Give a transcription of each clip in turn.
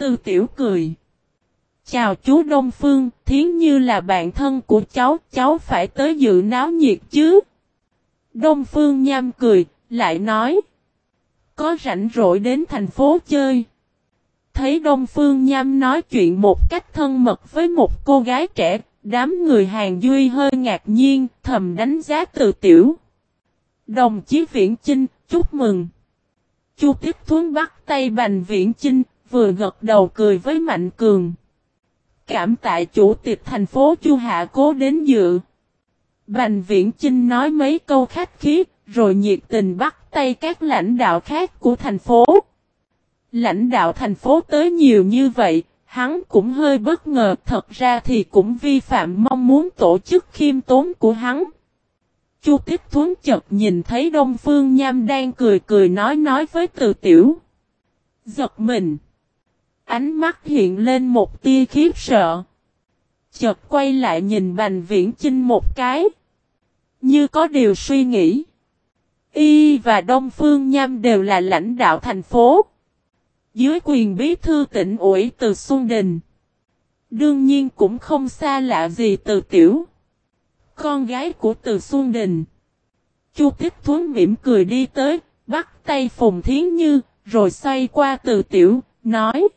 Từ tiểu cười. Chào chú Đông Phương, thiến như là bạn thân của cháu, cháu phải tới dự náo nhiệt chứ. Đông Phương nham cười, lại nói. Có rảnh rỗi đến thành phố chơi. Thấy Đông Phương nham nói chuyện một cách thân mật với một cô gái trẻ, đám người hàng duy hơi ngạc nhiên, thầm đánh giá từ tiểu. Đồng chí Viễn Chinh, chúc mừng. Chu Tiếp Thuấn bắt tay Bành Viễn Chinh, vừa gật đầu cười với Mạnh Cường. Cảm tạ chủ tịch thành phố Chu Hạ cố đến dự. Bành Viễn Chinh nói mấy câu khách khí, rồi nhiệt tình bắt tay các lãnh đạo khác của thành phố. Lãnh đạo thành phố tới nhiều như vậy, hắn cũng hơi bất ngờ, thật ra thì cũng vi phạm mong muốn tổ chức khiêm tốn của hắn. Chu Tiếp Thuấn chợt nhìn thấy Đông Phương Nham đang cười cười nói nói với Từ Tiểu. Giật mình. Ánh mắt hiện lên một tia khiếp sợ. Chợt quay lại nhìn Bành Viễn Chinh một cái. Như có điều suy nghĩ. Y và Đông Phương Nham đều là lãnh đạo thành phố. Dưới quyền bí thư tỉnh ủy từ Xuân Đình. Đương nhiên cũng không xa lạ gì từ tiểu. Con gái của từ Xuân Đình. Chu Tích Thuấn mỉm cười đi tới, bắt tay Phùng Thiến Như, rồi xoay qua từ tiểu, nói.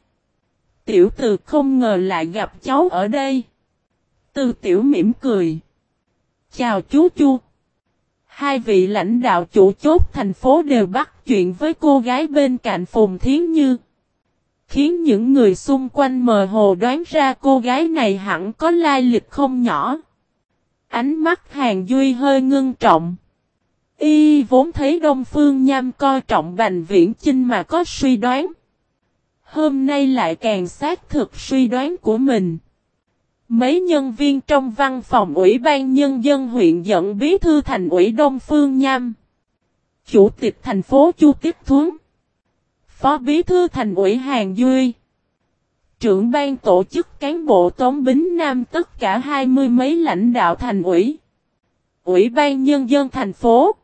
Tiểu từ không ngờ lại gặp cháu ở đây. Từ tiểu mỉm cười. Chào chú Chu. Hai vị lãnh đạo chủ chốt thành phố đều bắt chuyện với cô gái bên cạnh Phùng Thiến Như. Khiến những người xung quanh mờ hồ đoán ra cô gái này hẳn có lai lịch không nhỏ. Ánh mắt hàng duy hơi ngưng trọng. Y vốn thấy Đông Phương Nham coi trọng Bành Viễn Chinh mà có suy đoán. Hôm nay lại càng xác thực suy đoán của mình. Mấy nhân viên trong văn phòng Ủy ban Nhân dân huyện dẫn bí thư thành ủy Đông Phương Nham. Chủ tịch thành phố Chu Tiếp Thuấn. Phó bí thư thành ủy Hàng Duy. Trưởng ban tổ chức cán bộ Tống Bính Nam tất cả hai mươi mấy lãnh đạo thành ủy. Ủy ban Nhân dân thành phố.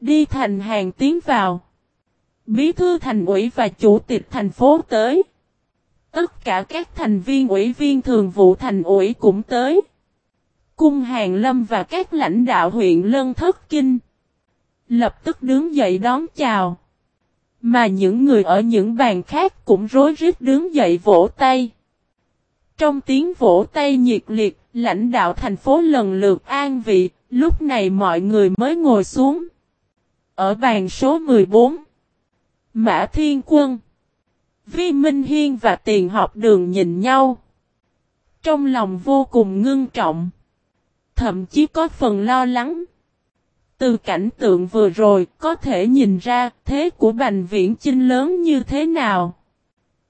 Đi thành hàng tiến vào. Bí thư thành ủy và chủ tịch thành phố tới. Tất cả các thành viên ủy viên thường vụ thành ủy cũng tới. Cung Hàng Lâm và các lãnh đạo huyện Lân Thất Kinh. Lập tức đứng dậy đón chào. Mà những người ở những bàn khác cũng rối rít đứng dậy vỗ tay. Trong tiếng vỗ tay nhiệt liệt, lãnh đạo thành phố lần lượt an vị, lúc này mọi người mới ngồi xuống. Ở bàn số 14, Mã Thiên Quân, Vi Minh Hiên và Tiền Học Đường nhìn nhau. Trong lòng vô cùng ngưng trọng. Thậm chí có phần lo lắng. Từ cảnh tượng vừa rồi, có thể nhìn ra thế của Bành Viễn Chinh lớn như thế nào.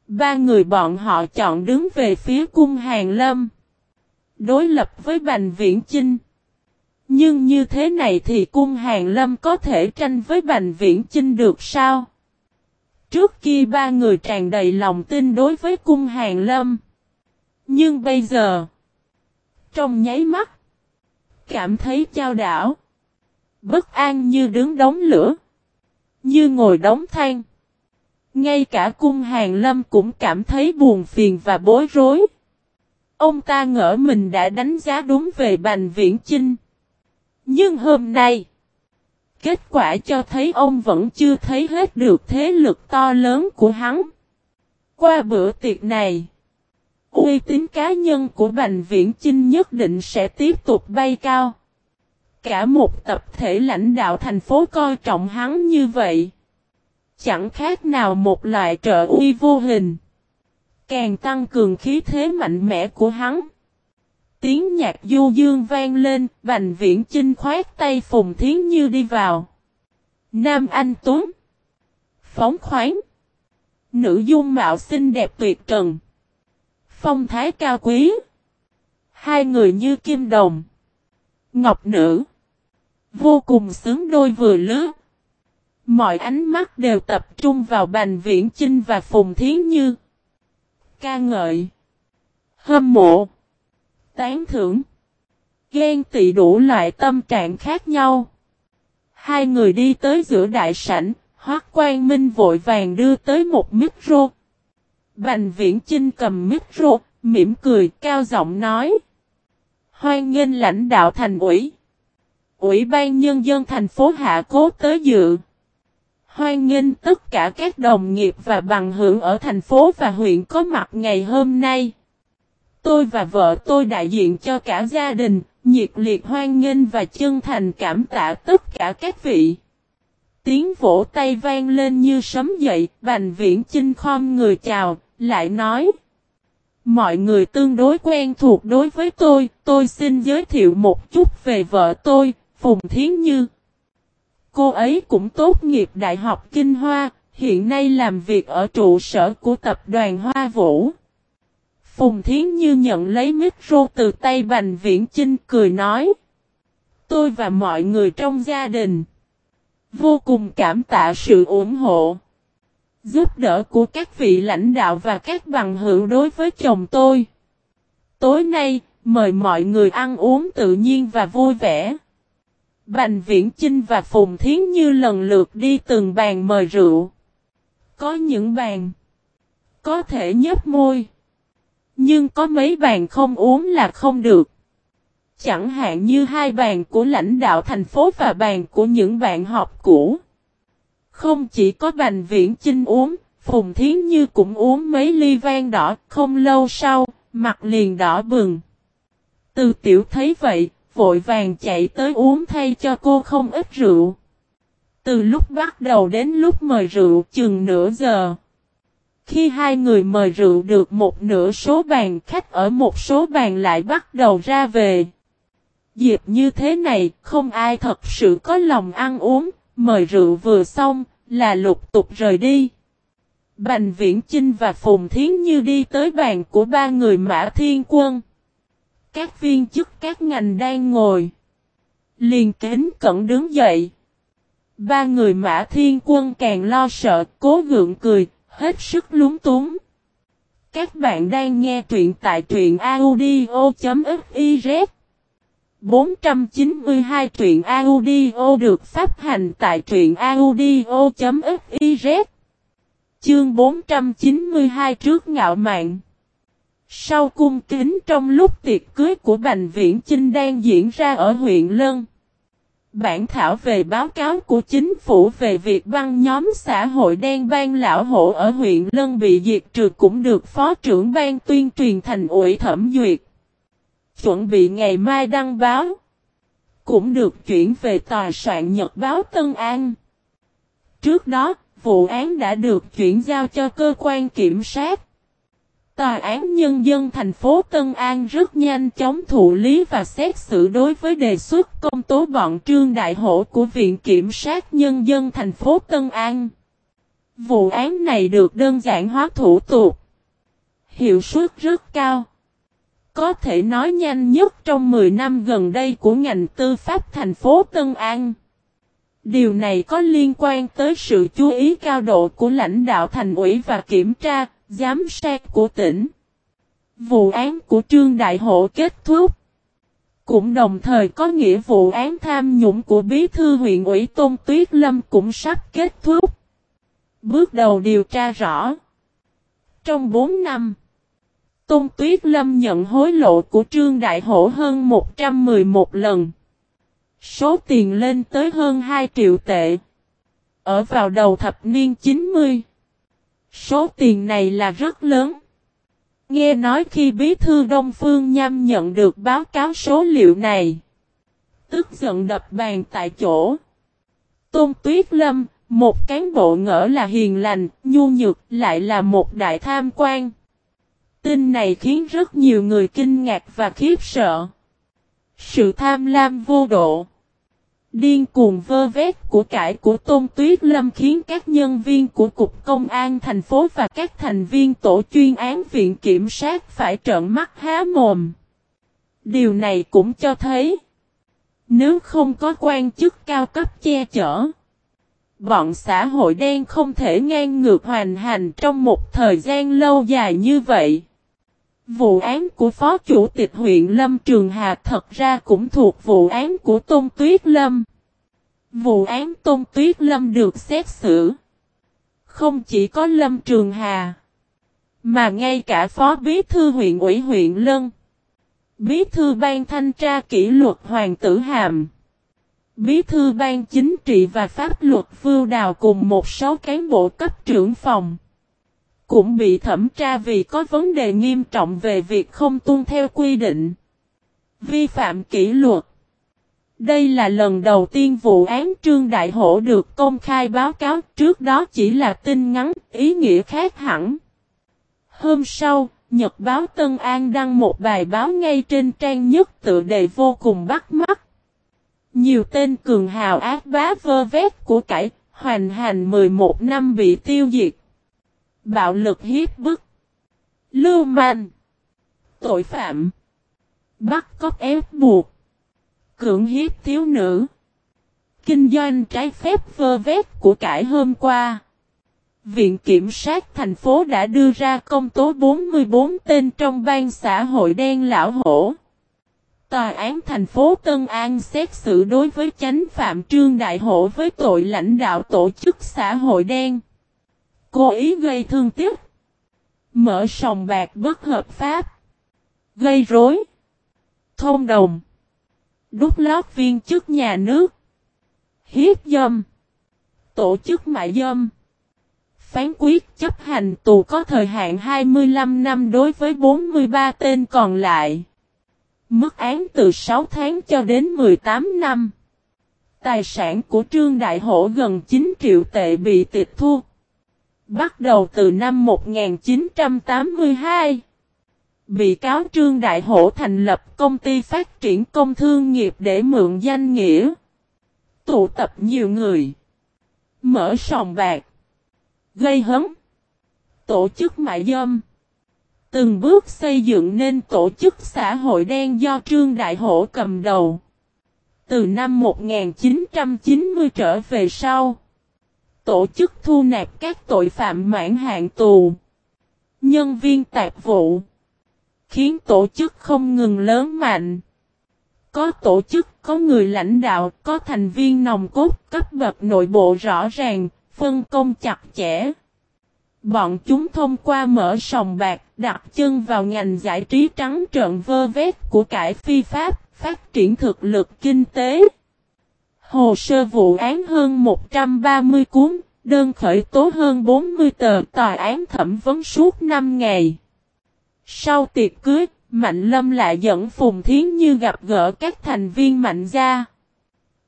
Ba người bọn họ chọn đứng về phía cung hàng lâm. Đối lập với Bành Viễn Chinh. Nhưng như thế này thì cung hàng lâm có thể tranh với Bành Viễn Chinh được sao? Trước kia ba người tràn đầy lòng tin đối với cung hàng lâm. Nhưng bây giờ, trong nháy mắt, cảm thấy trao đảo. Bất an như đứng đống lửa, như ngồi đống than. Ngay cả cung hàng lâm cũng cảm thấy buồn phiền và bối rối. Ông ta ngỡ mình đã đánh giá đúng về Bành Viễn Chinh. Nhưng hôm nay, Kết quả cho thấy ông vẫn chưa thấy hết được thế lực to lớn của hắn. Qua bữa tiệc này, uy tín cá nhân của Bành Viễn Chinh nhất định sẽ tiếp tục bay cao. Cả một tập thể lãnh đạo thành phố coi trọng hắn như vậy. Chẳng khác nào một loại trợ uy vô hình. Càng tăng cường khí thế mạnh mẽ của hắn. Tiếng nhạc du dương vang lên, Bành Viễn Chinh khoát tay Phùng Thiến Như đi vào. Nam Anh Tuấn. Phóng khoáng. Nữ dung mạo xinh đẹp tuyệt trần. Phong thái cao quý. Hai người như kim đồng. Ngọc nữ. Vô cùng sướng đôi vừa lứa. Mọi ánh mắt đều tập trung vào Bành Viễn Chinh và Phùng Thiến Như. Ca ngợi. Hâm mộ tán thưởng. Ghen tị đủ loại tâm trạng khác nhau. Hai người đi tới giữa đại sảnh, Hoác Quang Minh vội vàng đưa tới một micro. Bành Viễn Chinh cầm micro, mỉm cười, cao giọng nói. Hoan nghênh lãnh đạo thành ủy. Ủy ban Nhân dân thành phố Hạ Cố tới dự. Hoan nghênh tất cả các đồng nghiệp và bằng hưởng ở thành phố và huyện có mặt ngày hôm nay. Tôi và vợ tôi đại diện cho cả gia đình, nhiệt liệt hoan nghênh và chân thành cảm tạ tất cả các vị. Tiếng vỗ tay vang lên như sấm dậy, Bành Viễn Chinh khom người chào, lại nói. Mọi người tương đối quen thuộc đối với tôi, tôi xin giới thiệu một chút về vợ tôi, Phùng Thiến Như. Cô ấy cũng tốt nghiệp Đại học Kinh Hoa, hiện nay làm việc ở trụ sở của tập đoàn Hoa Vũ. Phùng Thiến Như nhận lấy micro từ tay Bành Viễn Chinh cười nói. Tôi và mọi người trong gia đình vô cùng cảm tạ sự ủng hộ, giúp đỡ của các vị lãnh đạo và các bằng hữu đối với chồng tôi. Tối nay, mời mọi người ăn uống tự nhiên và vui vẻ. Bành Viễn Chinh và Phùng Thiến Như lần lượt đi từng bàn mời rượu. Có những bàn có thể nhấp môi. Nhưng có mấy bàn không uống là không được. Chẳng hạn như hai bàn của lãnh đạo thành phố và bàn của những bạn học cũ. Không chỉ có bành viễn chinh uống, Phùng Thiến Như cũng uống mấy ly vang đỏ, không lâu sau, mặt liền đỏ bừng. Từ tiểu thấy vậy, vội vàng chạy tới uống thay cho cô không ít rượu. Từ lúc bắt đầu đến lúc mời rượu chừng nửa giờ. Khi hai người mời rượu được một nửa số bàn khách ở một số bàn lại bắt đầu ra về. Dịp như thế này không ai thật sự có lòng ăn uống, mời rượu vừa xong là lục tục rời đi. Bành Viễn Chinh và Phùng Thiến Như đi tới bàn của ba người Mã Thiên Quân. Các viên chức các ngành đang ngồi. Liền kính cẩn đứng dậy. Ba người Mã Thiên Quân càng lo sợ, cố gượng cười, hết sức lúng túng. Các bạn đang nghe truyện tại truyện audio.fiz 492 truyện audio được phát hành tại truyện audio.fiz Chương 492 trước ngạo mạn. Sau cung kính trong lúc tiệc cưới của Bành Viễn Chinh đang diễn ra ở huyện Lân Bản thảo về báo cáo của chính phủ về việc băng nhóm xã hội đen ban lão hổ ở huyện Lân bị diệt trừ cũng được Phó trưởng ban tuyên truyền thành ủy thẩm duyệt. Chuẩn bị ngày mai đăng báo. Cũng được chuyển về tòa soạn nhật báo Tân An. Trước đó, vụ án đã được chuyển giao cho cơ quan kiểm sát. Tòa án Nhân dân thành phố Tân An rất nhanh chóng thụ lý và xét xử đối với đề xuất công tố bọn trương đại hổ của Viện Kiểm sát Nhân dân thành phố Tân An. Vụ án này được đơn giản hóa thủ tục. Hiệu suất rất cao. Có thể nói nhanh nhất trong 10 năm gần đây của ngành tư pháp thành phố Tân An. Điều này có liên quan tới sự chú ý cao độ của lãnh đạo thành ủy và kiểm tra, giám sát của tỉnh. Vụ án của Trương Đại Hộ kết thúc. Cũng đồng thời có nghĩa vụ án tham nhũng của Bí thư huyện ủy Tôn Tuyết Lâm cũng sắp kết thúc. Bước đầu điều tra rõ. Trong 4 năm, Tôn Tuyết Lâm nhận hối lộ của Trương Đại Hổ hơn 111 lần. Số tiền lên tới hơn 2 triệu tệ. Ở vào đầu thập niên 90. Số tiền này là rất lớn. Nghe nói khi bí thư Đông Phương Nham nhận được báo cáo số liệu này. Tức giận đập bàn tại chỗ. Tôn Tuyết Lâm, một cán bộ ngỡ là hiền lành, nhu nhược, lại là một đại tham quan. Tin này khiến rất nhiều người kinh ngạc và khiếp sợ. Sự tham lam vô độ. Điên cuồng vơ vét của cải của Tôn Tuyết Lâm khiến các nhân viên của Cục Công an thành phố và các thành viên tổ chuyên án viện kiểm sát phải trợn mắt há mồm. Điều này cũng cho thấy, nếu không có quan chức cao cấp che chở, bọn xã hội đen không thể ngang ngược hoàn hành trong một thời gian lâu dài như vậy. Vụ án của Phó Chủ tịch huyện Lâm Trường Hà thật ra cũng thuộc vụ án của Tôn Tuyết Lâm. Vụ án Tôn Tuyết Lâm được xét xử. Không chỉ có Lâm Trường Hà, Mà ngay cả phó bí thư huyện ủy huyện Lân, bí thư ban thanh tra kỷ luật Hoàng tử Hàm, bí thư ban chính trị và pháp luật Vưu Đào cùng một số cán bộ cấp trưởng phòng cũng bị thẩm tra vì có vấn đề nghiêm trọng về việc không tuân theo quy định. Vi phạm kỷ luật. Đây là lần đầu tiên vụ án Trương Đại Hổ được công khai báo cáo trước đó chỉ là tin ngắn, ý nghĩa khác hẳn. Hôm sau, Nhật báo Tân An đăng một bài báo ngay trên trang nhất tự đề vô cùng bắt mắt. Nhiều tên cường hào ác bá vơ vét của cải, hoành hành 11 năm bị tiêu diệt. Bạo lực hiếp bức. Lưu manh. Tội phạm. Bắt cóc ép buộc. Cưỡng hiếp thiếu nữ. Kinh doanh trái phép vơ vét của cải hôm qua. Viện Kiểm sát thành phố đã đưa ra công tố 44 tên trong ban xã hội đen lão hổ. Tòa án thành phố Tân An xét xử đối với chánh phạm Trương Đại Hổ với tội lãnh đạo tổ chức xã hội đen. Cố ý gây thương tiếc. Mở sòng bạc bất hợp pháp. Gây rối. Thông đồng. Đút lót viên chức nhà nước. Hiếp dâm. Tổ chức mại dâm. Phán quyết chấp hành tù có thời hạn 25 năm đối với 43 tên còn lại. Mức án từ 6 tháng cho đến 18 năm. Tài sản của Trương Đại Hổ gần 9 triệu tệ bị tịch thu. Bắt đầu từ năm 1982, bị cáo Trương Đại Hổ thành lập công ty phát triển công thương nghiệp để mượn danh nghĩa. Tụ tập nhiều người. Mở sòng bạc. Gây hấn. Tổ chức mại dâm. Từng bước xây dựng nên tổ chức xã hội đen do Trương Đại Hổ cầm đầu. Từ năm 1990 trở về sau tổ chức thu nạp các tội phạm mãn hạn tù, nhân viên tạp vụ, khiến tổ chức không ngừng lớn mạnh. Có tổ chức, có người lãnh đạo, có thành viên nòng cốt, cấp bậc nội bộ rõ ràng, phân công chặt chẽ. Bọn chúng thông qua mở sòng bạc, đặt chân vào ngành giải trí trắng trợn vơ vét của cải phi pháp, phát triển thực lực kinh tế. Hồ sơ vụ án hơn 130 cuốn, đơn khởi tố hơn 40 tờ tòa án thẩm vấn suốt 5 ngày. Sau tiệc cưới, Mạnh Lâm lại dẫn Phùng Thiến Như gặp gỡ các thành viên Mạnh gia.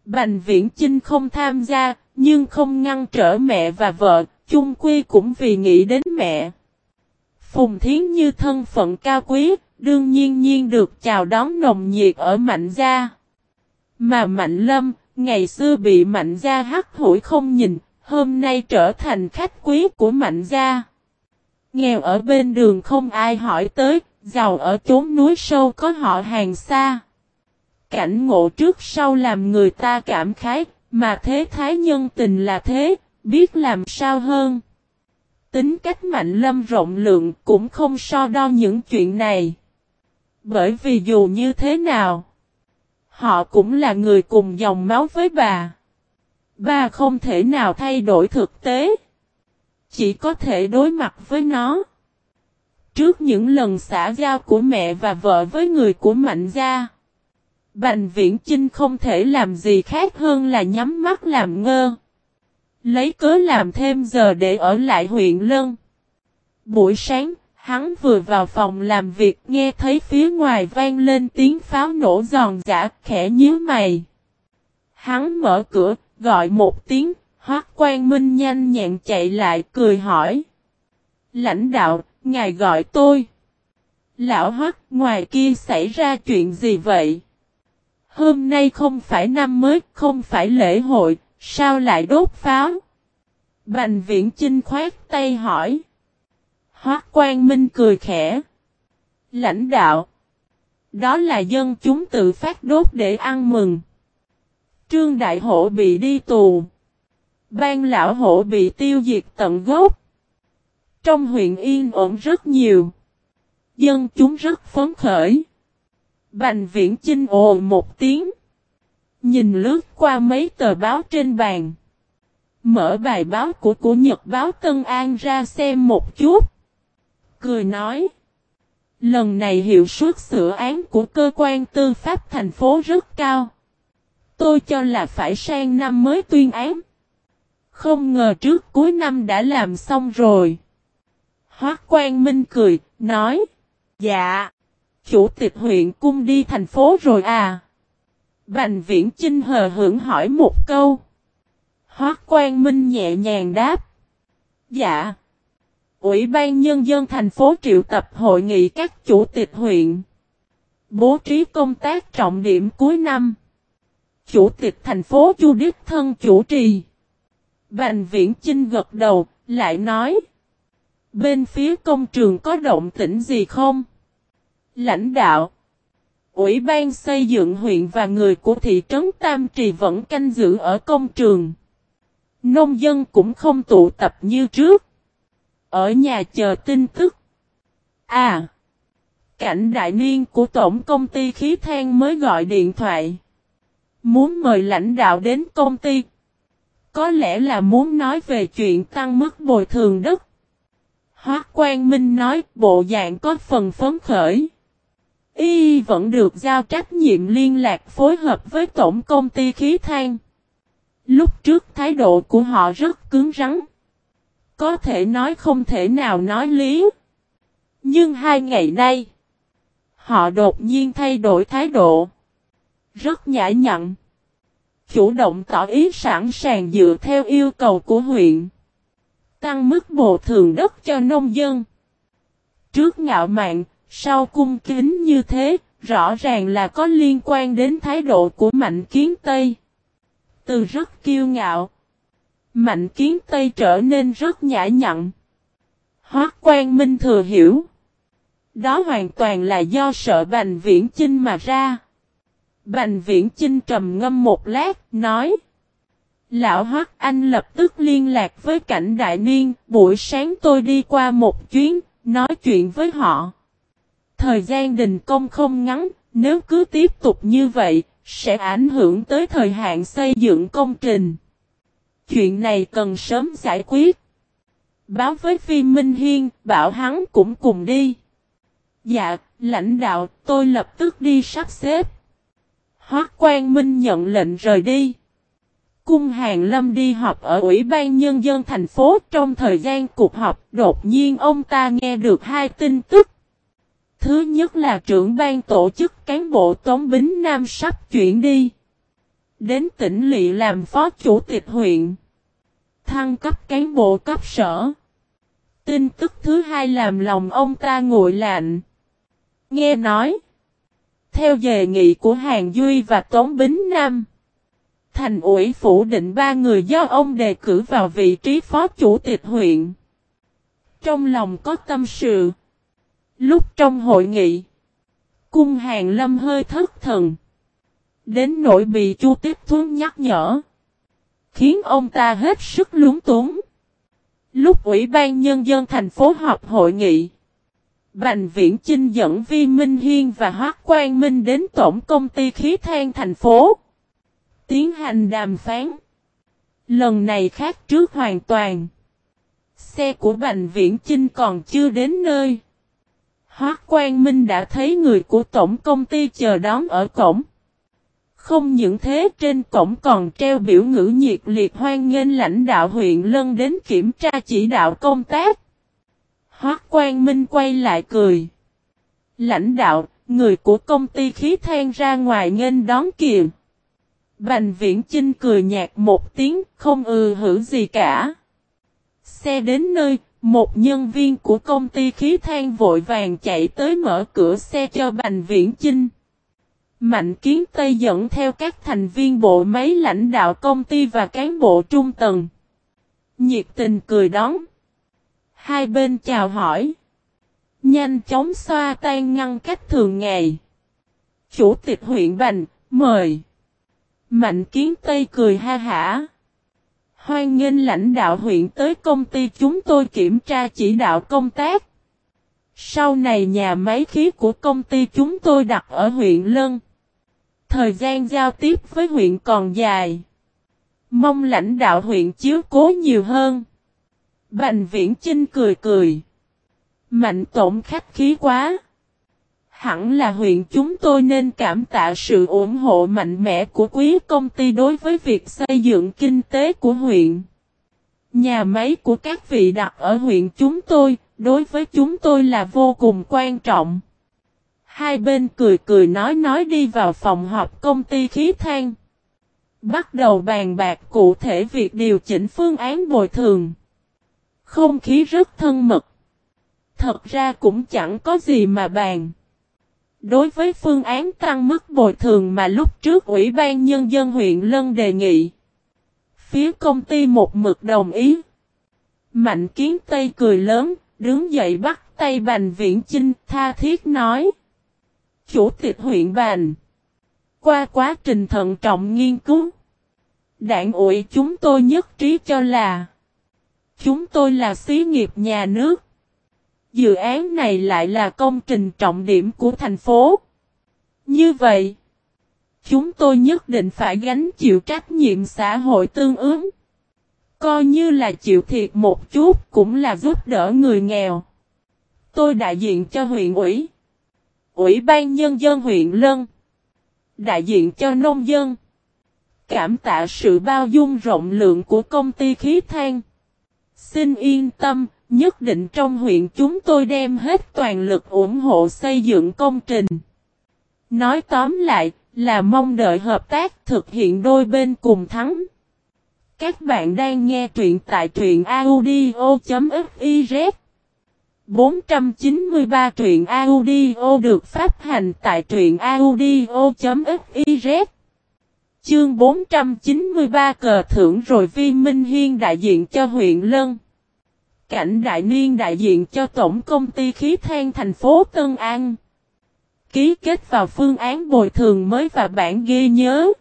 Bành Viễn Chinh không tham gia, nhưng không ngăn trở mẹ và vợ, chung quy cũng vì nghĩ đến mẹ. Phùng Thiến Như thân phận cao quý, đương nhiên nhiên được chào đón nồng nhiệt ở Mạnh gia. Mà Mạnh Lâm, Ngày xưa bị mạnh gia hắt hủi không nhìn, hôm nay trở thành khách quý của mạnh gia. Nghèo ở bên đường không ai hỏi tới, giàu ở chốn núi sâu có họ hàng xa. Cảnh ngộ trước sau làm người ta cảm khái, mà thế thái nhân tình là thế, biết làm sao hơn. Tính cách mạnh lâm rộng lượng cũng không so đo những chuyện này. Bởi vì dù như thế nào, Họ cũng là người cùng dòng máu với bà. Bà không thể nào thay đổi thực tế. Chỉ có thể đối mặt với nó. Trước những lần xã giao của mẹ và vợ với người của Mạnh Gia. Bành Viễn Chinh không thể làm gì khác hơn là nhắm mắt làm ngơ. Lấy cớ làm thêm giờ để ở lại huyện Lân. Buổi sáng, Hắn vừa vào phòng làm việc nghe thấy phía ngoài vang lên tiếng pháo nổ giòn giả khẽ nhíu mày. Hắn mở cửa, gọi một tiếng, hoác quan minh nhanh nhẹn chạy lại cười hỏi. Lãnh đạo, ngài gọi tôi. Lão hoác, ngoài kia xảy ra chuyện gì vậy? Hôm nay không phải năm mới, không phải lễ hội, sao lại đốt pháo? Bành viễn chinh khoát tay hỏi. Hoác Quan Minh cười khẽ. Lãnh đạo. Đó là dân chúng tự phát đốt để ăn mừng. Trương Đại Hổ bị đi tù. Ban lão hổ bị tiêu diệt tận gốc. Trong huyện yên ổn rất nhiều. Dân chúng rất phấn khởi. Bành viễn chinh ồ một tiếng. Nhìn lướt qua mấy tờ báo trên bàn. Mở bài báo của của Nhật báo Tân An ra xem một chút Cười nói. Lần này hiệu suất sửa án của cơ quan tư pháp thành phố rất cao. Tôi cho là phải sang năm mới tuyên án. Không ngờ trước cuối năm đã làm xong rồi. Hoác Quang Minh cười, nói. Dạ. Chủ tịch huyện cung đi thành phố rồi à? Bành viễn Chinh hờ hưởng hỏi một câu. Hoác Quang Minh nhẹ nhàng đáp. Dạ. Ủy ban Nhân dân thành phố triệu tập hội nghị các chủ tịch huyện. Bố trí công tác trọng điểm cuối năm. Chủ tịch thành phố Chu Đức Thân chủ trì. Bành Viễn Chinh gật đầu, lại nói. Bên phía công trường có động tĩnh gì không? Lãnh đạo. Ủy ban xây dựng huyện và người của thị trấn Tam Trì vẫn canh giữ ở công trường. Nông dân cũng không tụ tập như trước. Ở nhà chờ tin tức. À! Cảnh đại niên của tổng công ty khí than mới gọi điện thoại. Muốn mời lãnh đạo đến công ty. Có lẽ là muốn nói về chuyện tăng mức bồi thường đất. Hoác Quang Minh nói bộ dạng có phần phấn khởi. Y vẫn được giao trách nhiệm liên lạc phối hợp với tổng công ty khí than. Lúc trước thái độ của họ rất cứng rắn. Có thể nói không thể nào nói lý. Nhưng hai ngày nay, họ đột nhiên thay đổi thái độ. Rất nhã nhặn. Chủ động tỏ ý sẵn sàng dựa theo yêu cầu của huyện. Tăng mức bồi thường đất cho nông dân. Trước ngạo mạn, sau cung kính như thế, rõ ràng là có liên quan đến thái độ của Mạnh Kiến Tây. Từ rất kiêu ngạo, Mạnh Kiến Tây trở nên rất nhã nhặn. Hoác quan minh thừa hiểu. Đó hoàn toàn là do sợ Bành Viễn Chinh mà ra. Bành Viễn Chinh trầm ngâm một lát, nói. Lão Hoác Anh lập tức liên lạc với cảnh đại niên, buổi sáng tôi đi qua một chuyến, nói chuyện với họ. Thời gian đình công không ngắn, nếu cứ tiếp tục như vậy, sẽ ảnh hưởng tới thời hạn xây dựng công trình. Chuyện này cần sớm giải quyết. Báo với Phi Minh Hiên, bảo hắn cũng cùng đi. Dạ, lãnh đạo, tôi lập tức đi sắp xếp. Hoác Quang Minh nhận lệnh rời đi. Cung Hàng Lâm đi họp ở Ủy ban Nhân dân thành phố trong thời gian cuộc họp, đột nhiên ông ta nghe được hai tin tức. Thứ nhất là trưởng ban tổ chức cán bộ Tống Bính Nam sắp chuyển đi. Đến tỉnh Lị làm phó chủ tịch huyện. Thăng cấp cán bộ cấp sở. Tin tức thứ hai làm lòng ông ta nguội lạnh. Nghe nói. Theo đề nghị của Hàng Duy và Tống Bính Nam. Thành ủy phủ định ba người do ông đề cử vào vị trí phó chủ tịch huyện. Trong lòng có tâm sự. Lúc trong hội nghị, cung hàng lâm hơi thất thần. Đến nỗi bị chu tiếp Thuấn nhắc nhở. Khiến ông ta hết sức lúng túng. Lúc Ủy ban Nhân dân thành phố họp hội nghị. Bành Viễn Chinh dẫn Vi Minh Hiên và Hoác Quang Minh đến Tổng Công ty Khí than thành phố. Tiến hành đàm phán. Lần này khác trước hoàn toàn. Xe của Bành Viễn Chinh còn chưa đến nơi. Hoác Quang Minh đã thấy người của tổng công ty chờ đón ở cổng. Không những thế trên cổng còn treo biểu ngữ nhiệt liệt hoan nghênh lãnh đạo huyện Lân đến kiểm tra chỉ đạo công tác. Hoác Quang Minh quay lại cười. Lãnh đạo, người của công ty khí than ra ngoài nghênh đón kìa. Bành viễn Chinh cười nhạt một tiếng, không ừ hử gì cả. Xe đến nơi, một nhân viên của công ty khí than vội vàng chạy tới mở cửa xe cho Bành Viễn Chinh. Mạnh Kiến Tây dẫn theo các thành viên bộ máy lãnh đạo công ty và cán bộ trung tầng. Nhiệt tình cười đón. Hai bên chào hỏi. Nhanh chóng xoa tay ngăn cách thường ngày. Chủ tịch huyện Bành, mời. Mạnh Kiến Tây cười ha hả. Hoan nghênh lãnh đạo huyện tới công ty chúng tôi kiểm tra chỉ đạo công tác. Sau này nhà máy khí của công ty chúng tôi đặt ở huyện Lân. Thời gian giao tiếp với huyện còn dài. Mong lãnh đạo huyện chiếu cố nhiều hơn. Bành viễn Chinh cười cười. Mạnh tổng khách khí quá. Hẳn là huyện chúng tôi nên cảm tạ sự ủng hộ mạnh mẽ của quý công ty đối với việc xây dựng kinh tế của huyện. Nhà máy của các vị đặt ở huyện chúng tôi, đối với chúng tôi là vô cùng quan trọng. Hai bên cười cười nói nói đi vào phòng họp công ty khí than. Bắt đầu bàn bạc cụ thể việc điều chỉnh phương án bồi thường. Không khí rất thân mật. Thật ra cũng chẳng có gì mà bàn. Đối với phương án tăng mức bồi thường mà lúc trước Ủy ban Nhân dân huyện Lân đề nghị. Phía công ty một mực đồng ý. Mạnh kiến Tây cười lớn, đứng dậy bắt tay Bành Viễn Chinh tha thiết nói. Chủ tịch huyện bàn Qua quá trình thận trọng nghiên cứu. Đảng ủy chúng tôi nhất trí cho là. Chúng tôi là xí nghiệp nhà nước. Dự án này lại là công trình trọng điểm của thành phố. Như vậy, chúng tôi nhất định phải gánh chịu trách nhiệm xã hội tương ứng. Coi như là chịu thiệt một chút cũng là giúp đỡ người nghèo. Tôi đại diện cho huyện ủy. Ủy ban Nhân dân huyện Lân. Đại diện cho nông dân. Cảm tạ sự bao dung rộng lượng của công ty khí than. Xin yên tâm, nhất định trong huyện chúng tôi đem hết toàn lực ủng hộ xây dựng công trình. Nói tóm lại, là mong đợi hợp tác thực hiện đôi bên cùng thắng. Các bạn đang nghe truyện tại truyện audio.fif 493 truyện audio được phát hành tại truyện audio.fiz Chương 493 cờ thưởng rồi Vi Minh Hiên đại diện cho huyện Lân. Cảnh Đại Niên đại diện cho Tổng Công ty Khí than thành phố Tân An. Ký kết vào phương án bồi thường mới và bản ghi nhớ.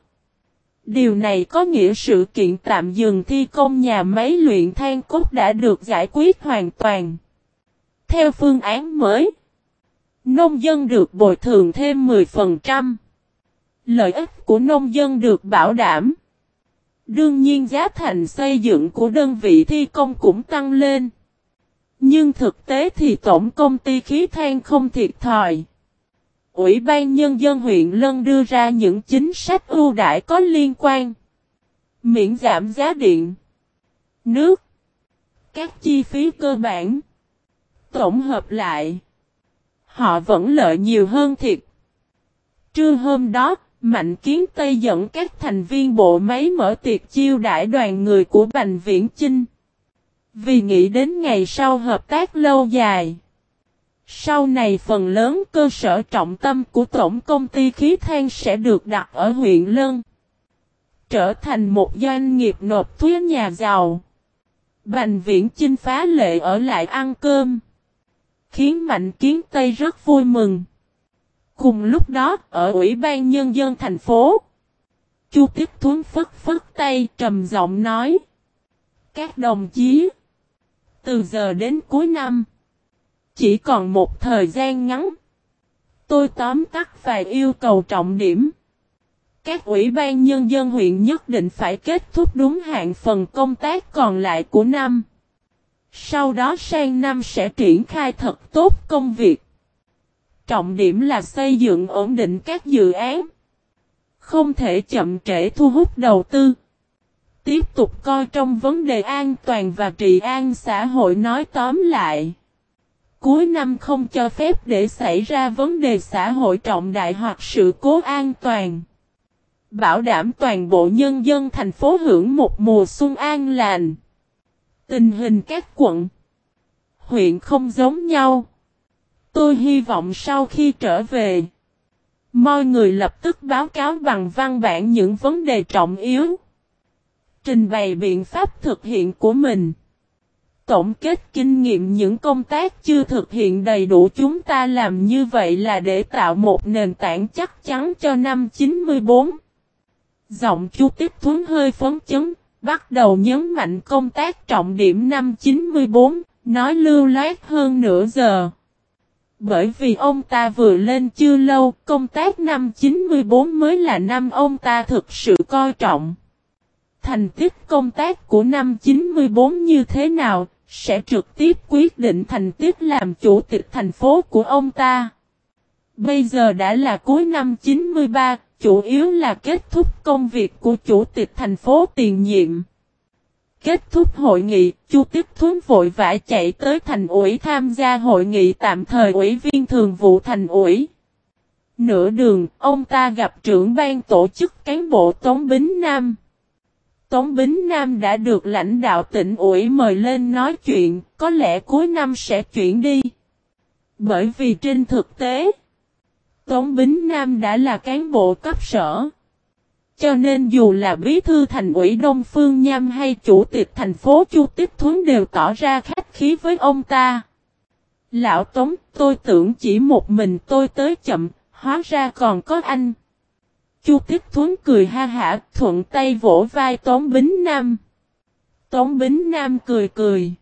Điều này có nghĩa sự kiện tạm dừng thi công nhà máy luyện than cốt đã được giải quyết hoàn toàn. Theo phương án mới, nông dân được bồi thường thêm 10%. Lợi ích của nông dân được bảo đảm. Đương nhiên giá thành xây dựng của đơn vị thi công cũng tăng lên. Nhưng thực tế thì tổng công ty khí than không thiệt thòi. Ủy ban Nhân dân huyện Lân đưa ra những chính sách ưu đãi có liên quan. Miễn giảm giá điện, nước, các chi phí cơ bản. Tổng hợp lại, họ vẫn lợi nhiều hơn thiệt. Trưa hôm đó, Mạnh Kiến Tây dẫn các thành viên bộ máy mở tiệc chiêu đãi đoàn người của Bành Viễn Chinh. Vì nghĩ đến ngày sau hợp tác lâu dài. Sau này phần lớn cơ sở trọng tâm của tổng công ty khí than sẽ được đặt ở huyện Lân. Trở thành một doanh nghiệp nộp thuế nhà giàu. Bành viễn chinh phá lệ ở lại ăn cơm. Khiến Mạnh Kiến Tây rất vui mừng. Cùng lúc đó, ở Ủy ban Nhân dân thành phố, Chu Tiết Thuấn phất phất tay trầm giọng nói. Các đồng chí, từ giờ đến cuối năm, chỉ còn một thời gian ngắn. Tôi tóm tắt vài yêu cầu trọng điểm. Các ủy ban nhân dân huyện nhất định phải kết thúc đúng hạn phần công tác còn lại của năm. Sau đó sang năm sẽ triển khai thật tốt công việc. Trọng điểm là xây dựng ổn định các dự án. Không thể chậm trễ thu hút đầu tư. Tiếp tục coi trong vấn đề an toàn và trị an xã hội nói tóm lại. Cuối năm không cho phép để xảy ra vấn đề xã hội trọng đại hoặc sự cố an toàn. Bảo đảm toàn bộ nhân dân thành phố hưởng một mùa xuân an lành. Tình hình các quận, huyện không giống nhau. Tôi hy vọng sau khi trở về, mọi người lập tức báo cáo bằng văn bản những vấn đề trọng yếu. Trình bày biện pháp thực hiện của mình tổng kết kinh nghiệm những công tác chưa thực hiện đầy đủ chúng ta làm như vậy là để tạo một nền tảng chắc chắn cho năm 94. Giọng chú tiếp thuấn hơi phấn chấn, bắt đầu nhấn mạnh công tác trọng điểm năm 94, nói lưu loát hơn nửa giờ. Bởi vì ông ta vừa lên chưa lâu, công tác năm 94 mới là năm ông ta thực sự coi trọng. Thành tích công tác của năm 94 như thế nào, sẽ trực tiếp quyết định thành tích làm chủ tịch thành phố của ông ta. Bây giờ đã là cuối năm 93, chủ yếu là kết thúc công việc của chủ tịch thành phố tiền nhiệm. Kết thúc hội nghị, Chu Tiếp Thuấn vội vã chạy tới thành ủy tham gia hội nghị tạm thời ủy viên thường vụ thành ủy. Nửa đường, ông ta gặp trưởng ban tổ chức cán bộ Tống Bính Nam. Tống Bính Nam đã được lãnh đạo tỉnh ủy mời lên nói chuyện, có lẽ cuối năm sẽ chuyển đi. Bởi vì trên thực tế, Tống Bính Nam đã là cán bộ cấp sở. Cho nên dù là bí thư thành ủy Đông Phương Nham hay chủ tịch thành phố Chu Tích Thuấn đều tỏ ra khách khí với ông ta. Lão Tống, tôi tưởng chỉ một mình tôi tới chậm, hóa ra còn có anh. Chu Tích Thuấn cười ha hả, thuận tay vỗ vai Tống Bính Nam. Tống Bính Nam cười cười.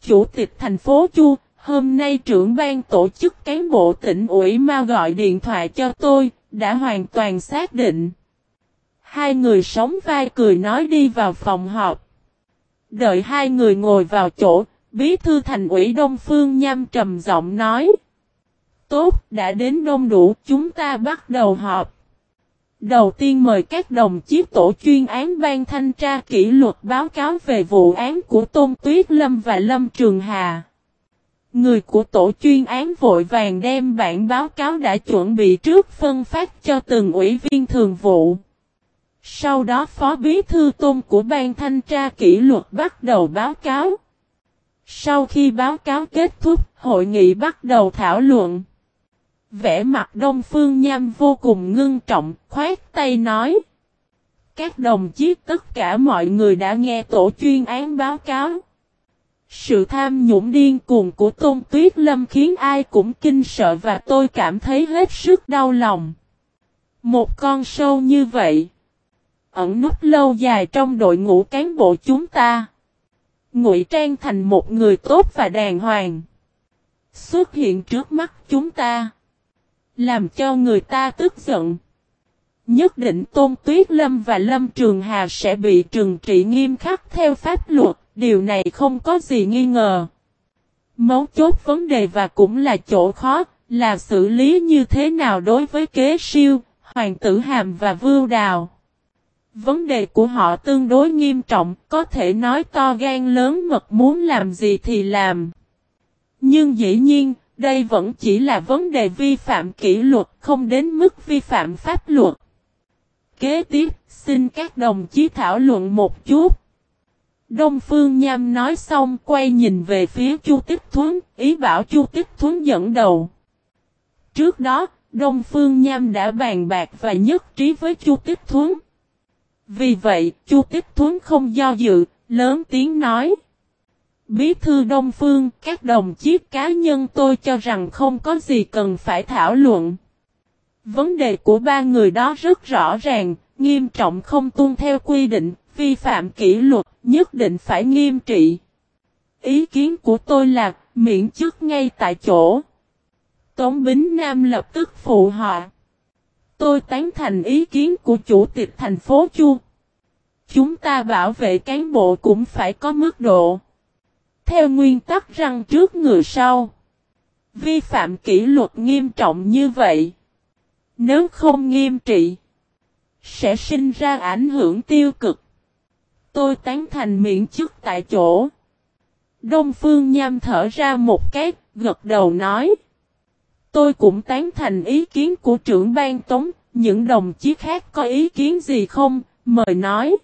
Chủ tịch thành phố Chu, hôm nay trưởng ban tổ chức cán bộ tỉnh ủy ma gọi điện thoại cho tôi, đã hoàn toàn xác định. Hai người sống vai cười nói đi vào phòng họp. Đợi hai người ngồi vào chỗ, bí thư thành ủy Đông Phương Nham trầm giọng nói. Tốt, đã đến đông đủ, chúng ta bắt đầu họp. Đầu tiên mời các đồng chí tổ chuyên án ban thanh tra kỷ luật báo cáo về vụ án của Tôn Tuyết Lâm và Lâm Trường Hà. Người của tổ chuyên án vội vàng đem bản báo cáo đã chuẩn bị trước phân phát cho từng ủy viên thường vụ. Sau đó Phó Bí Thư Tôn của Ban Thanh tra kỷ luật bắt đầu báo cáo. Sau khi báo cáo kết thúc, hội nghị bắt đầu thảo luận. Vẽ mặt Đông Phương Nham vô cùng ngưng trọng, khoát tay nói. Các đồng chí tất cả mọi người đã nghe tổ chuyên án báo cáo. Sự tham nhũng điên cuồng của Tôn Tuyết Lâm khiến ai cũng kinh sợ và tôi cảm thấy hết sức đau lòng. Một con sâu như vậy, ẩn nút lâu dài trong đội ngũ cán bộ chúng ta. Ngụy trang thành một người tốt và đàng hoàng. Xuất hiện trước mắt chúng ta. Làm cho người ta tức giận. Nhất định Tôn Tuyết Lâm và Lâm Trường Hà sẽ bị trừng trị nghiêm khắc theo pháp luật. Điều này không có gì nghi ngờ. Mấu chốt vấn đề và cũng là chỗ khó, là xử lý như thế nào đối với kế siêu, hoàng tử hàm và vưu đào. Vấn đề của họ tương đối nghiêm trọng, có thể nói to gan lớn mật muốn làm gì thì làm. Nhưng dĩ nhiên, đây vẫn chỉ là vấn đề vi phạm kỷ luật, không đến mức vi phạm pháp luật. Kế tiếp, xin các đồng chí thảo luận một chút. Đông Phương Nham nói xong quay nhìn về phía Chu Tích Thuấn, ý bảo Chu Tích Thuấn dẫn đầu. Trước đó, Đông Phương Nham đã bàn bạc và nhất trí với Chu Tích Thuấn. Vì vậy, Chu Tích Thuấn không do dự, lớn tiếng nói. Bí thư Đông Phương, các đồng chí cá nhân tôi cho rằng không có gì cần phải thảo luận. Vấn đề của ba người đó rất rõ ràng, nghiêm trọng không tuân theo quy định, vi phạm kỷ luật, nhất định phải nghiêm trị. Ý kiến của tôi là, miễn chức ngay tại chỗ. Tống Bính Nam lập tức phụ họ. Tôi tán thành ý kiến của chủ tịch thành phố Chu. Chúng ta bảo vệ cán bộ cũng phải có mức độ. Theo nguyên tắc răng trước người sau. Vi phạm kỷ luật nghiêm trọng như vậy. Nếu không nghiêm trị. Sẽ sinh ra ảnh hưởng tiêu cực. Tôi tán thành miễn chức tại chỗ. Đông Phương Nham thở ra một cái, gật đầu nói. Tôi cũng tán thành ý kiến của trưởng ban tống, những đồng chí khác có ý kiến gì không, mời nói.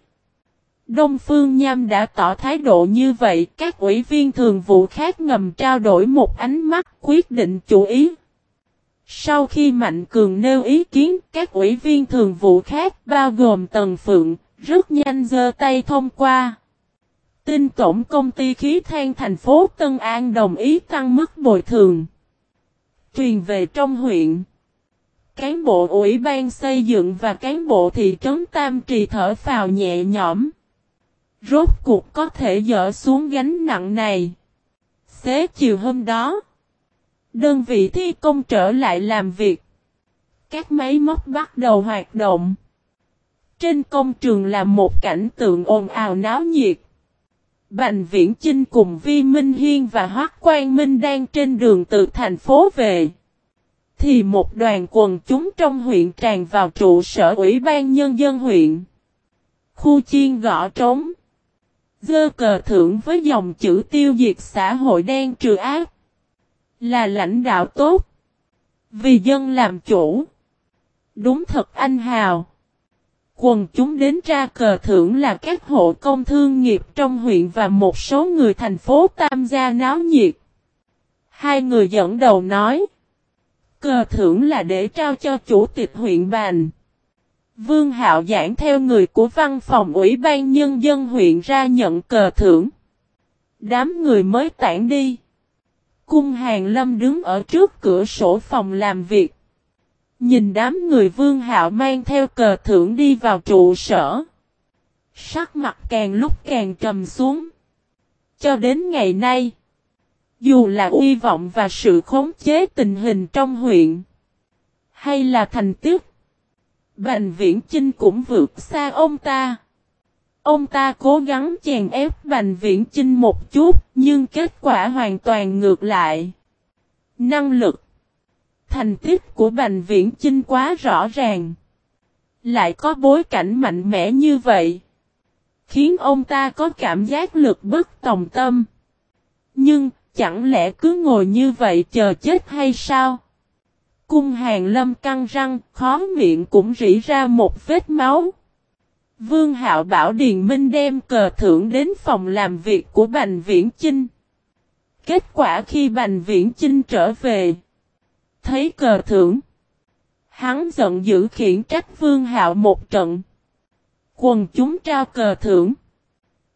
Đông Phương Nham đã tỏ thái độ như vậy, các ủy viên thường vụ khác ngầm trao đổi một ánh mắt quyết định chủ ý. Sau khi Mạnh Cường nêu ý kiến, các ủy viên thường vụ khác bao gồm Tần Phượng, rất nhanh giơ tay thông qua. Tin tổng công ty khí than thành phố Tân An đồng ý tăng mức bồi thường. Truyền về trong huyện. Cán bộ ủy ban xây dựng và cán bộ thị trấn Tam Trì thở phào nhẹ nhõm. Rốt cuộc có thể dỡ xuống gánh nặng này. Xế chiều hôm đó. Đơn vị thi công trở lại làm việc. Các máy móc bắt đầu hoạt động. Trên công trường là một cảnh tượng ồn ào náo nhiệt. Bành Viễn Chinh cùng Vi Minh Hiên và Hoác Quang Minh đang trên đường từ thành phố về. Thì một đoàn quần chúng trong huyện tràn vào trụ sở Ủy ban Nhân dân huyện. Khu chiên gõ trống. Dơ cờ thưởng với dòng chữ tiêu diệt xã hội đen trừ ác. Là lãnh đạo tốt. Vì dân làm chủ. Đúng thật anh hào. Quần chúng đến ra cờ thưởng là các hộ công thương nghiệp trong huyện và một số người thành phố tam gia náo nhiệt. Hai người dẫn đầu nói. Cờ thưởng là để trao cho chủ tịch huyện bàn. Vương Hạo giảng theo người của văn phòng Ủy ban Nhân dân huyện ra nhận cờ thưởng. Đám người mới tản đi. Cung Hàng Lâm đứng ở trước cửa sổ phòng làm việc. Nhìn đám người Vương Hạo mang theo cờ thưởng đi vào trụ sở. Sắc mặt càng lúc càng trầm xuống. Cho đến ngày nay. Dù là uy vọng và sự khống chế tình hình trong huyện. Hay là thành tiếc Bành viễn Chinh cũng vượt xa ông ta. Ông ta cố gắng chèn ép Bành Viễn Chinh một chút, nhưng kết quả hoàn toàn ngược lại. Năng lực Thành tích của Bành Viễn Chinh quá rõ ràng. Lại có bối cảnh mạnh mẽ như vậy. Khiến ông ta có cảm giác lực bất tòng tâm. Nhưng, chẳng lẽ cứ ngồi như vậy chờ chết hay sao? Cung hàng lâm căng răng, khó miệng cũng rỉ ra một vết máu. Vương Hạo bảo Điền Minh đem cờ thưởng đến phòng làm việc của Bành Viễn Chinh. Kết quả khi Bành Viễn Chinh trở về, thấy cờ thưởng. Hắn giận dữ khiển trách Vương Hạo một trận. Quần chúng trao cờ thưởng.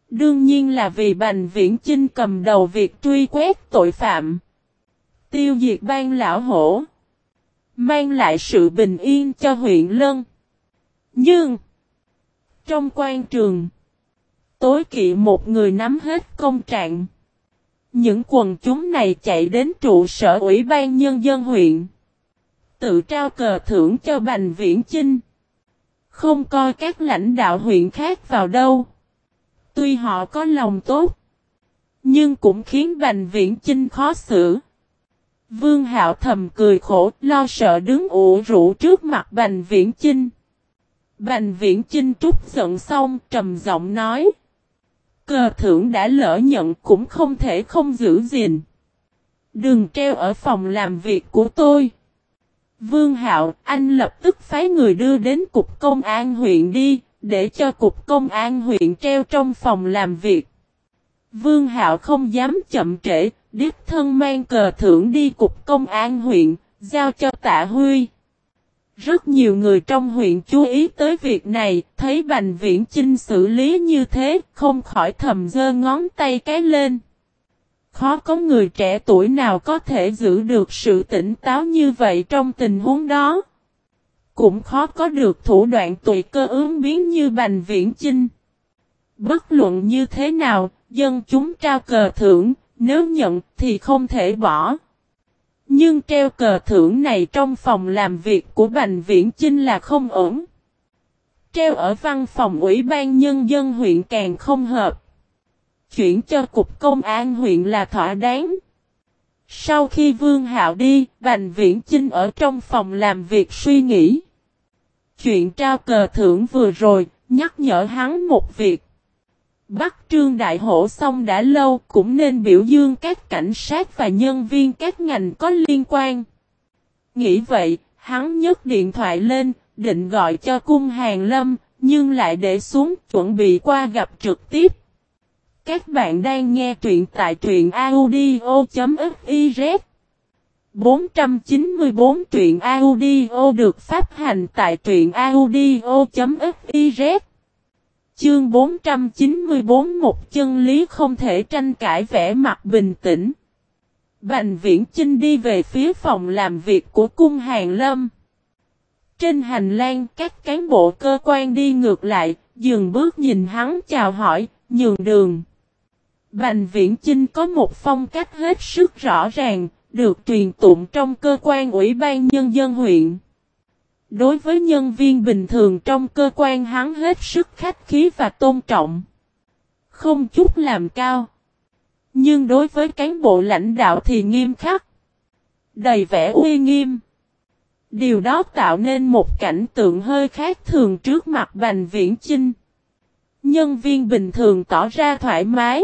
Đương nhiên là vì Bành Viễn Chinh cầm đầu việc truy quét tội phạm. Tiêu diệt ban lão hổ. Mang lại sự bình yên cho huyện Lân. Nhưng. Trong quan trường. Tối kỵ một người nắm hết công trạng. Những quần chúng này chạy đến trụ sở Ủy ban Nhân dân huyện. Tự trao cờ thưởng cho Bành Viễn Chinh. Không coi các lãnh đạo huyện khác vào đâu. Tuy họ có lòng tốt. Nhưng cũng khiến Bành Viễn Chinh khó xử. Vương Hạo thầm cười khổ, lo sợ đứng ủ rũ trước mặt Bành Viễn Chinh. Bành Viễn Chinh trút giận xong, trầm giọng nói. Cờ thưởng đã lỡ nhận cũng không thể không giữ gìn. Đừng treo ở phòng làm việc của tôi. Vương Hạo, anh lập tức phái người đưa đến cục công an huyện đi, để cho cục công an huyện treo trong phòng làm việc. Vương Hạo không dám chậm trễ, đích thân mang cờ thưởng đi cục công an huyện, giao cho tạ Huy. Rất nhiều người trong huyện chú ý tới việc này, thấy Bành Viễn Chinh xử lý như thế, không khỏi thầm dơ ngón tay cái lên. Khó có người trẻ tuổi nào có thể giữ được sự tỉnh táo như vậy trong tình huống đó. Cũng khó có được thủ đoạn tùy cơ ứng biến như Bành Viễn Chinh. Bất luận như thế nào, dân chúng trao cờ thưởng, nếu nhận thì không thể bỏ. Nhưng treo cờ thưởng này trong phòng làm việc của Bành Viễn Chinh là không ổn. Treo ở văn phòng Ủy ban Nhân dân huyện càng không hợp. Chuyển cho Cục Công an huyện là thỏa đáng. Sau khi Vương Hạo đi, Bành Viễn Chinh ở trong phòng làm việc suy nghĩ. Chuyện trao cờ thưởng vừa rồi, nhắc nhở hắn một việc. Bắt Trương Đại Hổ xong đã lâu cũng nên biểu dương các cảnh sát và nhân viên các ngành có liên quan. Nghĩ vậy, hắn nhấc điện thoại lên, định gọi cho cung hàng lâm, nhưng lại để xuống chuẩn bị qua gặp trực tiếp. Các bạn đang nghe truyện tại truyện audio.fiz 494 truyện audio được phát hành tại truyện audio.fiz Chương 494 một chân lý không thể tranh cãi vẻ mặt bình tĩnh. Bành viễn Chinh đi về phía phòng làm việc của cung hàng lâm. Trên hành lang các cán bộ cơ quan đi ngược lại, dừng bước nhìn hắn chào hỏi, nhường đường. Bành viễn Chinh có một phong cách hết sức rõ ràng, được truyền tụng trong cơ quan ủy ban nhân dân huyện. Đối với nhân viên bình thường trong cơ quan hắn hết sức khách khí và tôn trọng. Không chút làm cao. Nhưng đối với cán bộ lãnh đạo thì nghiêm khắc. Đầy vẻ uy nghiêm. Điều đó tạo nên một cảnh tượng hơi khác thường trước mặt Bành Viễn Chinh. Nhân viên bình thường tỏ ra thoải mái.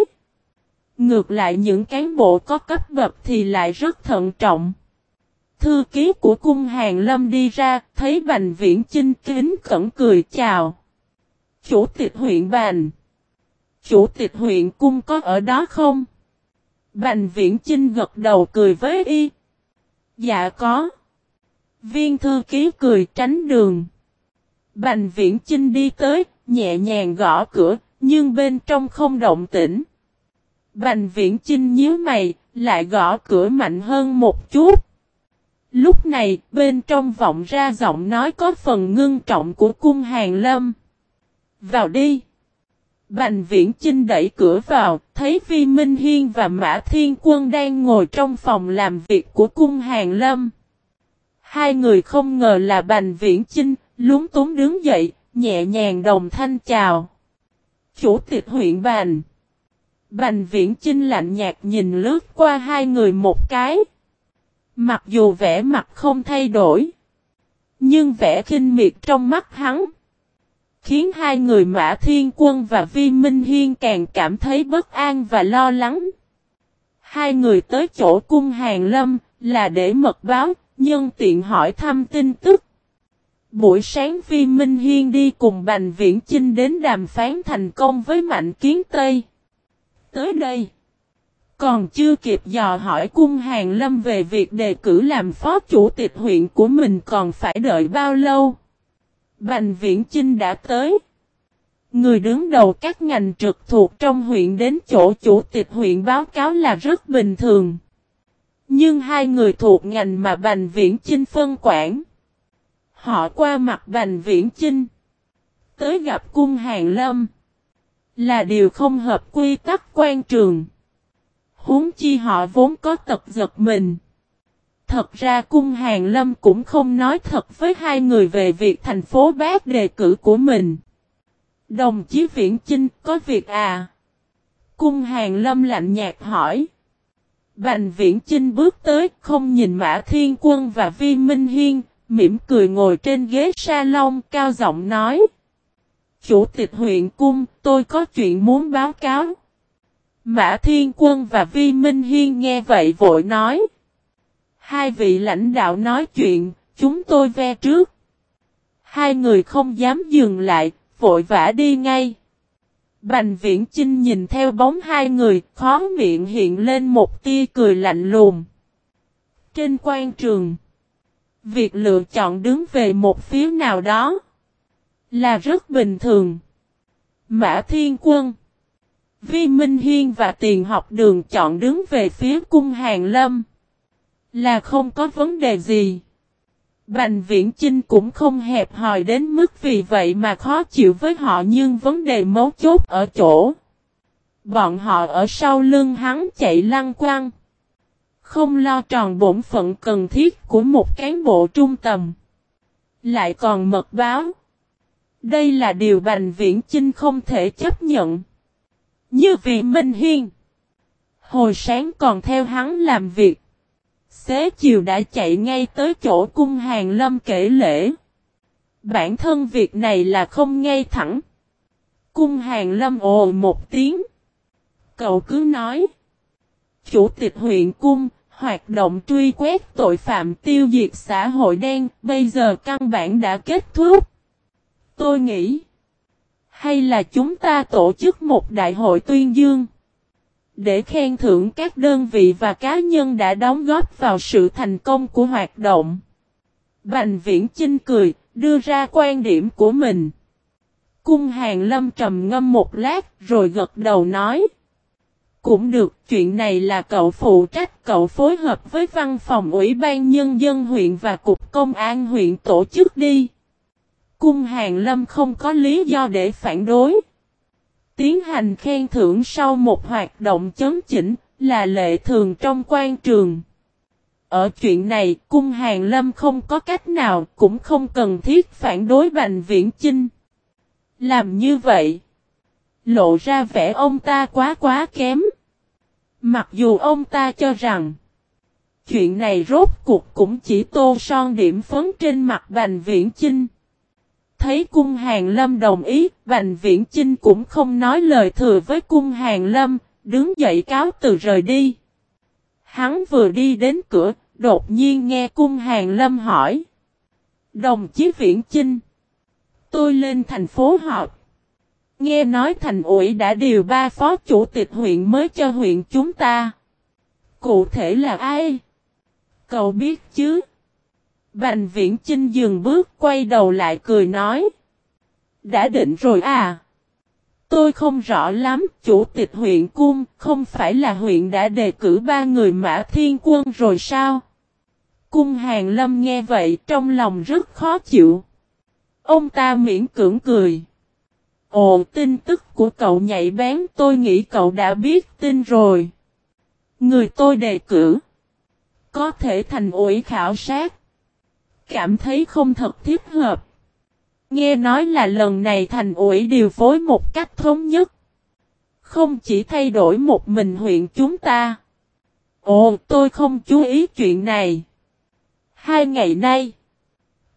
Ngược lại những cán bộ có cấp bậc thì lại rất thận trọng. Thư ký của cung hàng lâm đi ra, thấy Bành Viễn Chinh kính cẩn cười chào. Chủ tịch huyện Bành. Chủ tịch huyện cung có ở đó không? Bành Viễn Chinh gật đầu cười với y. Dạ có. Viên thư ký cười tránh đường. Bành Viễn Chinh đi tới, nhẹ nhàng gõ cửa, nhưng bên trong không động tĩnh. Bành Viễn Chinh nhíu mày, lại gõ cửa mạnh hơn một chút. Lúc này, bên trong vọng ra giọng nói có phần ngưng trọng của cung hàng lâm. Vào đi. Bành viễn Trinh đẩy cửa vào, thấy Phi Minh Hiên và Mã Thiên Quân đang ngồi trong phòng làm việc của cung hàng lâm. Hai người không ngờ là Bành Viễn trinh lúng túng đứng dậy, nhẹ nhàng đồng thanh chào. Chủ tịch huyện Bành. Bành Viễn trinh lạnh nhạt nhìn lướt qua hai người một cái. Mặc dù vẻ mặt không thay đổi. Nhưng vẻ khinh miệt trong mắt hắn. Khiến hai người Mã Thiên Quân và Vi Minh Hiên càng cảm thấy bất an và lo lắng. Hai người tới chỗ cung hàng lâm là để mật báo, nhân tiện hỏi thăm tin tức. Buổi sáng Vi Minh Hiên đi cùng Bành Viễn Chinh đến đàm phán thành công với Mạnh Kiến Tây. Tới đây. Còn chưa kịp dò hỏi cung hàng lâm về việc đề cử làm phó chủ tịch huyện của mình còn phải đợi bao lâu. Bành viễn Chinh đã tới. Người đứng đầu các ngành trực thuộc trong huyện đến chỗ chủ tịch huyện báo cáo là rất bình thường. Nhưng hai người thuộc ngành mà Bành Viễn Chinh phân quản. Họ qua mặt Bành Viễn Chinh. Tới gặp cung hàng lâm. Là điều không hợp quy tắc quan trường. Huống chi họ vốn có tật giật mình. Thật ra cung hàng lâm cũng không nói thật với hai người về việc thành phố bác đề cử của mình. Đồng chí Viễn Chinh có việc à? Cung hàng lâm lạnh nhạt hỏi. Bành Viễn Chinh bước tới không nhìn Mã Thiên Quân và Vi Minh Hiên, mỉm cười ngồi trên ghế salon cao giọng nói. Chủ tịch huyện cung, tôi có chuyện muốn báo cáo. Mã Thiên Quân và Vi Minh Hiên nghe vậy vội nói. Hai vị lãnh đạo nói chuyện, chúng tôi ve trước. Hai người không dám dừng lại, vội vã đi ngay. Bành viễn Trinh nhìn theo bóng hai người, khó miệng hiện lên một tia cười lạnh lùng. Trên quan trường, việc lựa chọn đứng về một phía nào đó là rất bình thường. Mã Thiên Quân Vi Minh Hiên và tiền học đường chọn đứng về phía cung hàng lâm. Là không có vấn đề gì. Bành viễn Chinh cũng không hẹp hòi đến mức vì vậy mà khó chịu với họ nhưng vấn đề mấu chốt ở chỗ. Bọn họ ở sau lưng hắn chạy lăng quăng. Không lo tròn bổn phận cần thiết của một cán bộ trung tầm. Lại còn mật báo. Đây là điều Bành Viễn Chinh không thể chấp nhận. Như vị Minh Hiên. Hồi sáng còn theo hắn làm việc. Xế chiều đã chạy ngay tới chỗ cung hàng lâm kể lễ. Bản thân việc này là không ngay thẳng. Cung hàng lâm ồ một tiếng. Cậu cứ nói. Chủ tịch huyện cung, hoạt động truy quét tội phạm tiêu diệt xã hội đen, bây giờ căn bản đã kết thúc. Tôi nghĩ. Hay là chúng ta tổ chức một đại hội tuyên dương. Để khen thưởng các đơn vị và cá nhân đã đóng góp vào sự thành công của hoạt động. Bành viễn Chinh cười, đưa ra quan điểm của mình. Cung hàng lâm trầm ngâm một lát rồi gật đầu nói. Cũng được, chuyện này là cậu phụ trách cậu phối hợp với văn phòng ủy ban nhân dân huyện và cục công an huyện tổ chức đi. Cung hàng lâm không có lý do để phản đối. Tiến hành khen thưởng sau một hoạt động chấn chỉnh là lệ thường trong quan trường. Ở chuyện này, cung hàng lâm không có cách nào cũng không cần thiết phản đối Bành Viễn Chinh. Làm như vậy, lộ ra vẻ ông ta quá quá kém. Mặc dù ông ta cho rằng, chuyện này rốt cuộc cũng chỉ tô son điểm phấn trên mặt Bành Viễn Chinh. Thấy cung hàng lâm đồng ý, Bành Viễn Chinh cũng không nói lời thừa với cung hàng lâm, đứng dậy cáo từ rời đi. Hắn vừa đi đến cửa, đột nhiên nghe cung hàng lâm hỏi. Đồng chí Viễn Chinh. Tôi lên thành phố họp. Nghe nói thành ủy đã điều ba phó chủ tịch huyện mới cho huyện chúng ta. Cụ thể là ai? Cậu biết chứ? Bành viễn Chinh dừng bước quay đầu lại cười nói. Đã định rồi à? Tôi không rõ lắm, chủ tịch huyện cung, không phải là huyện đã đề cử ba người mã thiên quân rồi sao? Cung hàng lâm nghe vậy trong lòng rất khó chịu. Ông ta miễn cưỡng cười. Ồ, tin tức của cậu nhạy bén tôi nghĩ cậu đã biết tin rồi. Người tôi đề cử. Có thể thành ủy khảo sát. Cảm thấy không thật thiết hợp. Nghe nói là lần này thành ủy điều phối một cách thống nhất. Không chỉ thay đổi một mình huyện chúng ta. Ồ, tôi không chú ý chuyện này. Hai ngày nay,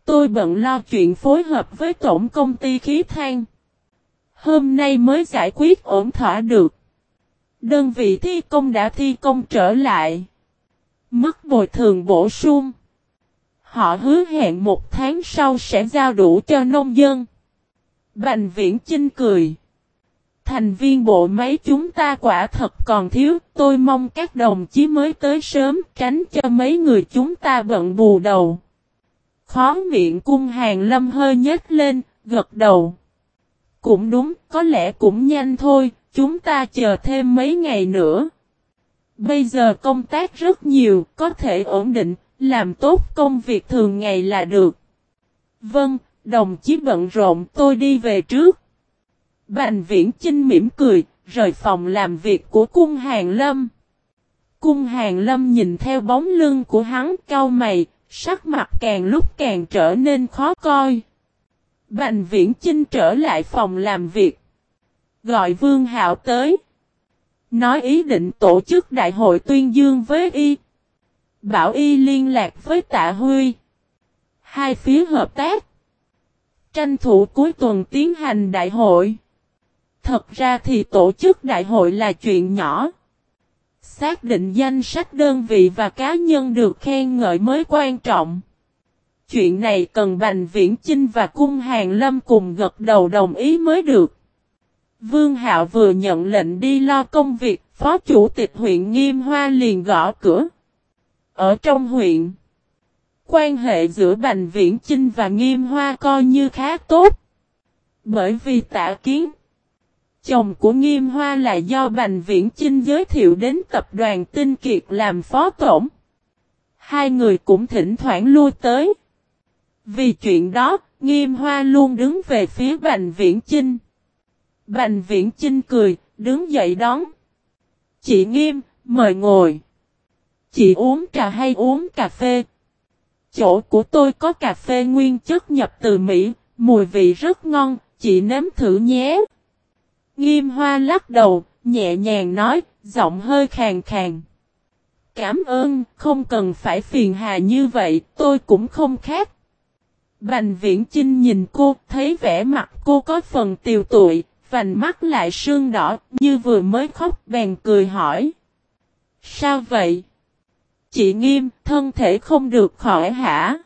tôi bận lo chuyện phối hợp với tổng công ty khí than. Hôm nay mới giải quyết ổn thỏa được. Đơn vị thi công đã thi công trở lại. Mức bồi thường bổ sung. Họ hứa hẹn một tháng sau sẽ giao đủ cho nông dân. Bành viễn Chinh cười. Thành viên bộ máy chúng ta quả thật còn thiếu, tôi mong các đồng chí mới tới sớm tránh cho mấy người chúng ta bận bù đầu. Khó miệng cung hàng lâm hơi nhếch lên, gật đầu. Cũng đúng, có lẽ cũng nhanh thôi, chúng ta chờ thêm mấy ngày nữa. Bây giờ công tác rất nhiều, có thể ổn định, làm tốt công việc thường ngày là được. Vâng, đồng chí bận rộn tôi đi về trước. Bành viễn Chinh mỉm cười, rời phòng làm việc của cung hàng lâm. Cung hàng lâm nhìn theo bóng lưng của hắn cau mày, sắc mặt càng lúc càng trở nên khó coi. Bành viễn Chinh trở lại phòng làm việc. Gọi Vương Hạo tới. Nói ý định tổ chức đại hội tuyên dương với y. Bảo y liên lạc với tạ Huy. Hai phía hợp tác. Tranh thủ cuối tuần tiến hành đại hội. Thật ra thì tổ chức đại hội là chuyện nhỏ. Xác định danh sách đơn vị và cá nhân được khen ngợi mới quan trọng. Chuyện này cần Bành Viễn Chinh và Cung Hàng Lâm cùng gật đầu đồng ý mới được. Vương Hạo vừa nhận lệnh đi lo công việc, Phó Chủ tịch huyện Nghiêm Hoa liền gõ cửa. Ở trong huyện, quan hệ giữa Bành Viễn Chinh và Nghiêm Hoa coi như khá tốt. Bởi vì tạ kiến, chồng của Nghiêm Hoa là do Bành Viễn Chinh giới thiệu đến tập đoàn Tinh Kiệt làm phó tổng. Hai người cũng thỉnh thoảng lui tới. Vì chuyện đó, Nghiêm Hoa luôn đứng về phía Bành Viễn Chinh. Bành Viễn Chinh cười, đứng dậy đón. Chị Nghiêm, mời ngồi. Chị uống trà hay uống cà phê? Chỗ của tôi có cà phê nguyên chất nhập từ Mỹ, mùi vị rất ngon, chị nếm thử nhé. Nghiêm Hoa lắc đầu, nhẹ nhàng nói, giọng hơi khàn khàn. Cảm ơn, không cần phải phiền hà như vậy, tôi cũng không khác. Bành viễn Trinh nhìn cô, thấy vẻ mặt cô có phần tiều tụi, vành mắt lại sương đỏ, như vừa mới khóc, bèn cười hỏi. Sao vậy? Chị Nghiêm, thân thể không được khỏi hả?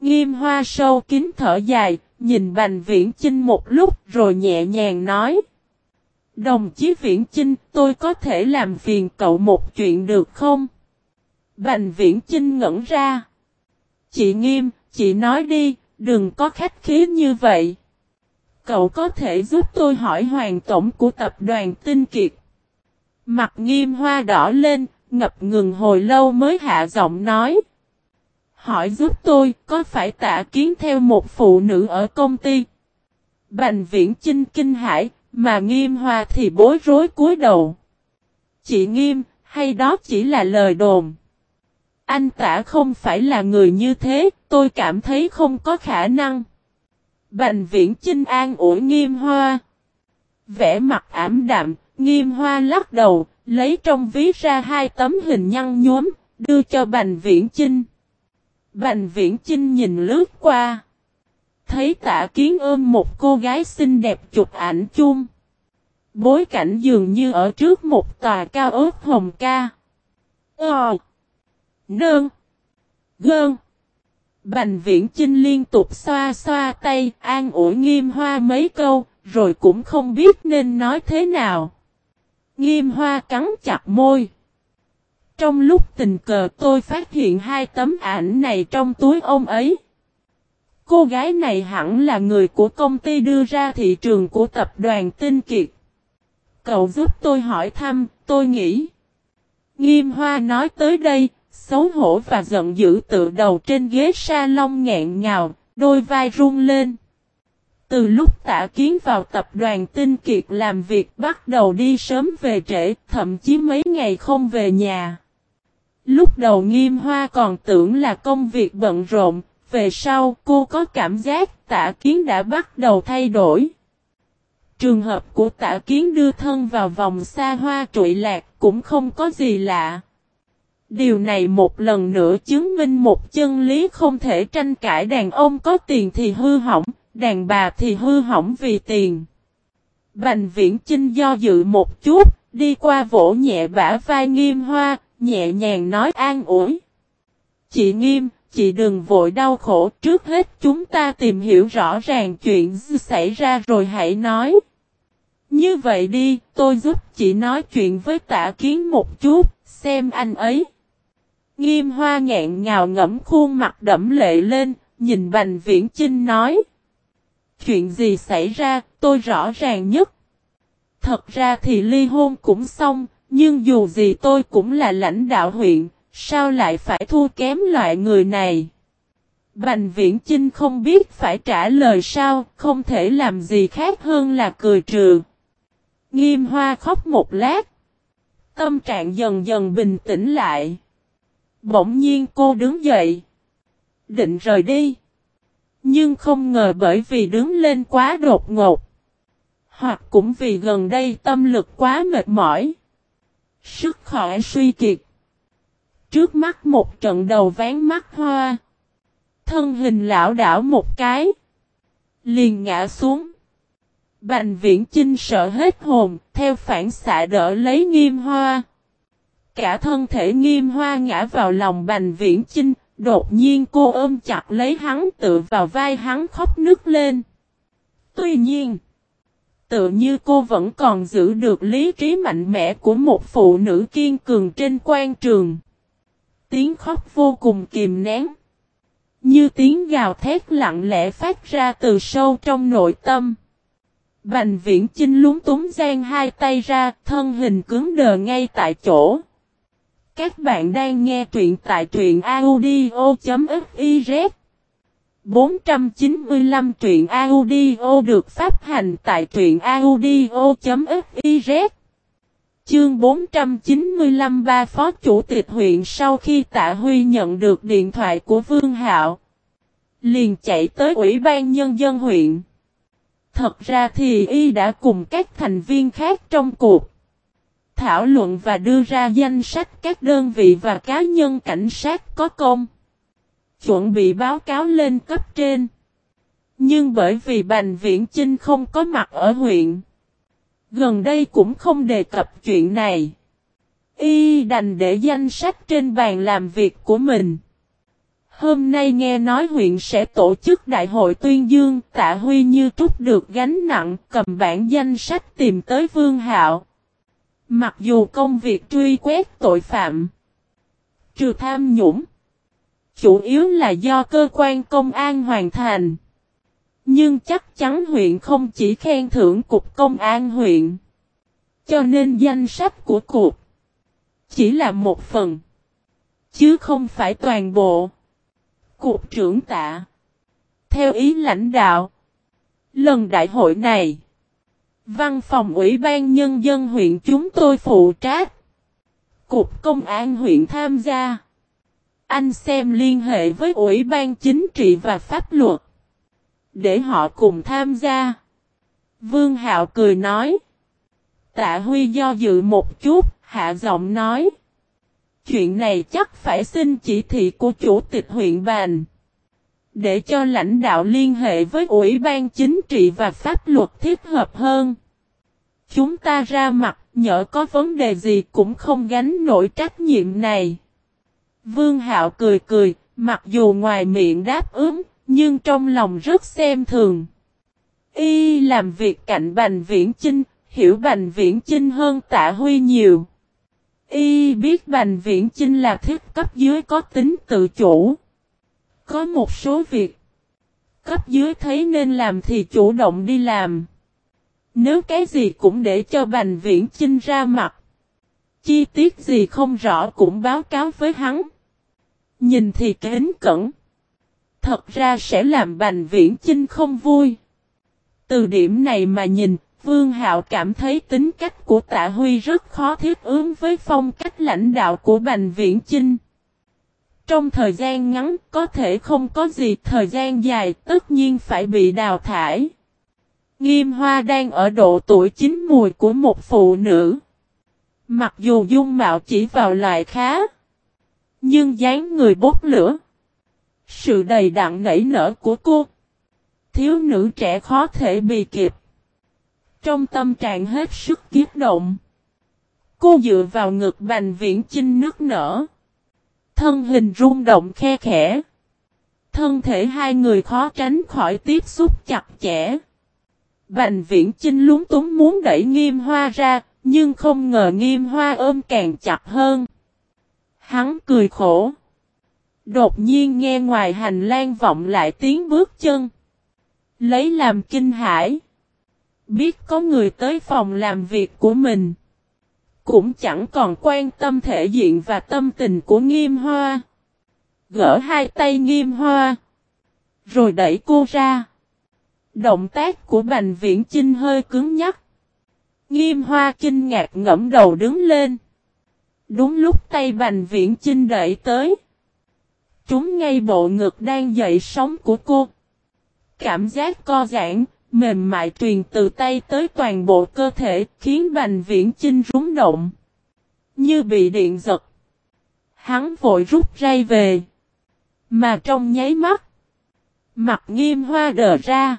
Nghiêm hoa sâu kín thở dài, nhìn Bành Viễn Chinh một lúc rồi nhẹ nhàng nói. Đồng chí Viễn Chinh, tôi có thể làm phiền cậu một chuyện được không? Bành Viễn Chinh ngẩn ra. Chị Nghiêm, chị nói đi, đừng có khách khí như vậy. Cậu có thể giúp tôi hỏi hoàng tổng của tập đoàn Tinh Kiệt. Mặt nghiêm hoa đỏ lên, ngập ngừng hồi lâu mới hạ giọng nói. Hỏi giúp tôi, có phải tạ kiến theo một phụ nữ ở công ty? Bành viễn chinh kinh hải, mà nghiêm hoa thì bối rối cúi đầu. Chị nghiêm, hay đó chỉ là lời đồn? Anh tả không phải là người như thế, tôi cảm thấy không có khả năng. Bành viễn chinh an ủi nghiêm hoa. Vẽ mặt ảm đạm, nghiêm hoa lắc đầu, lấy trong ví ra hai tấm hình nhăn nhóm, đưa cho Bành Viễn Chinh. Bành Viễn Chinh nhìn lướt qua. Thấy tạ kiến ôm một cô gái xinh đẹp chụp ảnh chung. Bối cảnh dường như ở trước một tòa cao ớt hồng ca. Ờ. Nương. Gơn. Bành viễn Trinh liên tục xoa xoa tay, an ủi nghiêm hoa mấy câu, rồi cũng không biết nên nói thế nào. Nghiêm hoa cắn chặt môi. Trong lúc tình cờ tôi phát hiện hai tấm ảnh này trong túi ông ấy. Cô gái này hẳn là người của công ty đưa ra thị trường của tập đoàn Tinh Kiệt. Cậu giúp tôi hỏi thăm, tôi nghĩ. Nghiêm hoa nói tới đây, xấu hổ và giận dữ tự đầu trên ghế salon ngẹn ngào, đôi vai run lên. Từ lúc tạ kiến vào tập đoàn tinh kiệt làm việc bắt đầu đi sớm về trễ, thậm chí mấy ngày không về nhà. Lúc đầu nghiêm hoa còn tưởng là công việc bận rộn, về sau cô có cảm giác tạ kiến đã bắt đầu thay đổi. Trường hợp của tạ kiến đưa thân vào vòng xa hoa trụy lạc cũng không có gì lạ. Điều này một lần nữa chứng minh một chân lý không thể tranh cãi đàn ông có tiền thì hư hỏng, đàn bà thì hư hỏng vì tiền. Bành viễn Trinh do dự một chút, đi qua vỗ nhẹ bả vai nghiêm hoa, nhẹ nhàng nói an ủi. Chị nghiêm, chị đừng vội đau khổ, trước hết chúng ta tìm hiểu rõ ràng chuyện xảy ra rồi hãy nói. Như vậy đi, tôi giúp chị nói chuyện với tả kiến một chút, xem anh ấy. Nghiêm hoa ngẹn ngào ngẫm khuôn mặt đẫm lệ lên, nhìn Bành Viễn Chinh nói. Chuyện gì xảy ra, tôi rõ ràng nhất. Thật ra thì ly hôn cũng xong, nhưng dù gì tôi cũng là lãnh đạo huyện, sao lại phải thua kém loại người này? Bành Viễn trinh không biết phải trả lời sao, không thể làm gì khác hơn là cười trừ. Nghiêm hoa khóc một lát. Tâm trạng dần dần bình tĩnh lại. Bỗng nhiên cô đứng dậy. Định rời đi. Nhưng không ngờ bởi vì đứng lên quá đột ngột. Hoặc cũng vì gần đây tâm lực quá mệt mỏi. Sức khỏe suy kiệt. Trước mắt một trận đầu ván mắt hoa. Thân hình lão đảo một cái. Liền ngã xuống. Bành viễn chinh sợ hết hồn, theo phản xạ đỡ lấy nghiêm hoa. Cả thân thể nghiêm hoa ngã vào lòng bành viễn chinh, đột nhiên cô ôm chặt lấy hắn tự vào vai hắn khóc nức lên. Tuy nhiên, tự như cô vẫn còn giữ được lý trí mạnh mẽ của một phụ nữ kiên cường trên quan trường. Tiếng khóc vô cùng kìm nén. Như tiếng gào thét lặng lẽ phát ra từ sâu trong nội tâm. Bành viễn chinh lúng túng gian hai tay ra, thân hình cứng đờ ngay tại chỗ. Các bạn đang nghe truyện tại truyện audio.fiz 495 truyện audio được phát hành tại truyện audio.fiz Chương 495 ba phó chủ tịch huyện sau khi Tạ Huy nhận được điện thoại của Vương Hạo, liền chạy tới Ủy ban Nhân dân huyện. Thật ra thì y đã cùng các thành viên khác trong cuộc thảo luận và đưa ra danh sách các đơn vị và cá nhân cảnh sát có công. Chuẩn bị báo cáo lên cấp trên. Nhưng bởi vì Bành Viễn Chinh không có mặt ở huyện. Gần đây cũng không đề cập chuyện này. Y đành để danh sách trên bàn làm việc của mình. Hôm nay nghe nói huyện sẽ tổ chức đại hội tuyên dương, tạ huy như trút được gánh nặng cầm bản danh sách tìm tới Vương Hạo. Mặc dù công việc truy quét tội phạm, trừ tham nhũng, chủ yếu là do cơ quan công an hoàn thành. Nhưng chắc chắn huyện không chỉ khen thưởng cục công an huyện. Cho nên danh sách của cục chỉ là một phần, chứ không phải toàn bộ. Cục trưởng tạ. Theo ý lãnh đạo, lần đại hội này, Văn phòng Ủy ban Nhân dân huyện chúng tôi phụ trách. Cục Công an huyện tham gia. Anh xem liên hệ với Ủy ban Chính trị và Pháp luật. Để họ cùng tham gia. Vương Hạo cười nói. Tạ Huy do dự một chút, hạ giọng nói. Chuyện này chắc phải xin chỉ thị của chủ tịch huyện bàn. Để cho lãnh đạo liên hệ với Ủy ban Chính trị và pháp luật thiết hợp hơn. Chúng ta ra mặt, nhỡ có vấn đề gì cũng không gánh nổi trách nhiệm này. Vương Hạo cười cười, mặc dù ngoài miệng đáp ứng, nhưng trong lòng rất xem thường. Y làm việc cạnh Bành Viễn Chinh, hiểu Bành Viễn Chinh hơn Tạ Huy nhiều. Y biết Bành Viễn Chinh là thiết cấp dưới có tính tự chủ. Có một số việc cấp dưới thấy nên làm thì chủ động đi làm. Nếu cái gì cũng để cho Bành Viễn Chinh ra mặt. Chi tiết gì không rõ cũng báo cáo với hắn. Nhìn thì kính cẩn. Thật ra sẽ làm Bành Viễn Chinh không vui. Từ điểm này mà nhìn, Vương Hạo cảm thấy tính cách của Tạ Huy rất khó thiết ứng với phong cách lãnh đạo của Bành Viễn Chinh. Trong thời gian ngắn có thể không có gì, thời gian dài tất nhiên phải bị đào thải. Nghiêm Hoa đang ở độ tuổi chín mùi của một phụ nữ. Mặc dù dung mạo chỉ vào loại khá, nhưng dáng người bốc lửa. Sự đầy đặn nảy nở của cô. Thiếu nữ trẻ khó thể bị kịp. Trong tâm trạng hết sức kiếp động. Cô dựa vào ngực bành viễn chinh nước nở. Thân hình rung động khe khẽ. Thân thể hai người khó tránh khỏi tiếp xúc chặt chẽ. Bành viễn chinh lúng túng muốn đẩy nghiêm hoa ra, nhưng không ngờ nghiêm hoa ôm càng chặt hơn. Hắn cười khổ. Đột nhiên nghe ngoài hành lang vọng lại tiếng bước chân. Lấy làm kinh hãi. Biết có người tới phòng làm việc của mình. Cũng chẳng còn quan tâm thể diện và tâm tình của nghiêm hoa. Gỡ hai tay nghiêm hoa. Rồi đẩy cô ra. Động tác của Bành Viễn Chinh hơi cứng nhắc. Nghiêm hoa kinh ngạc ngẫm đầu đứng lên. Đúng lúc tay Bành Viễn Chinh đẩy tới. Trúng ngay bộ ngực đang dậy sóng của cô. Cảm giác co giãn, mềm mại truyền từ tay tới toàn bộ cơ thể, khiến Bành Viễn Chinh rúng động. Như bị điện giật. Hắn vội rút ray về. Mà trong nháy mắt. Mặt nghiêm hoa đờ ra.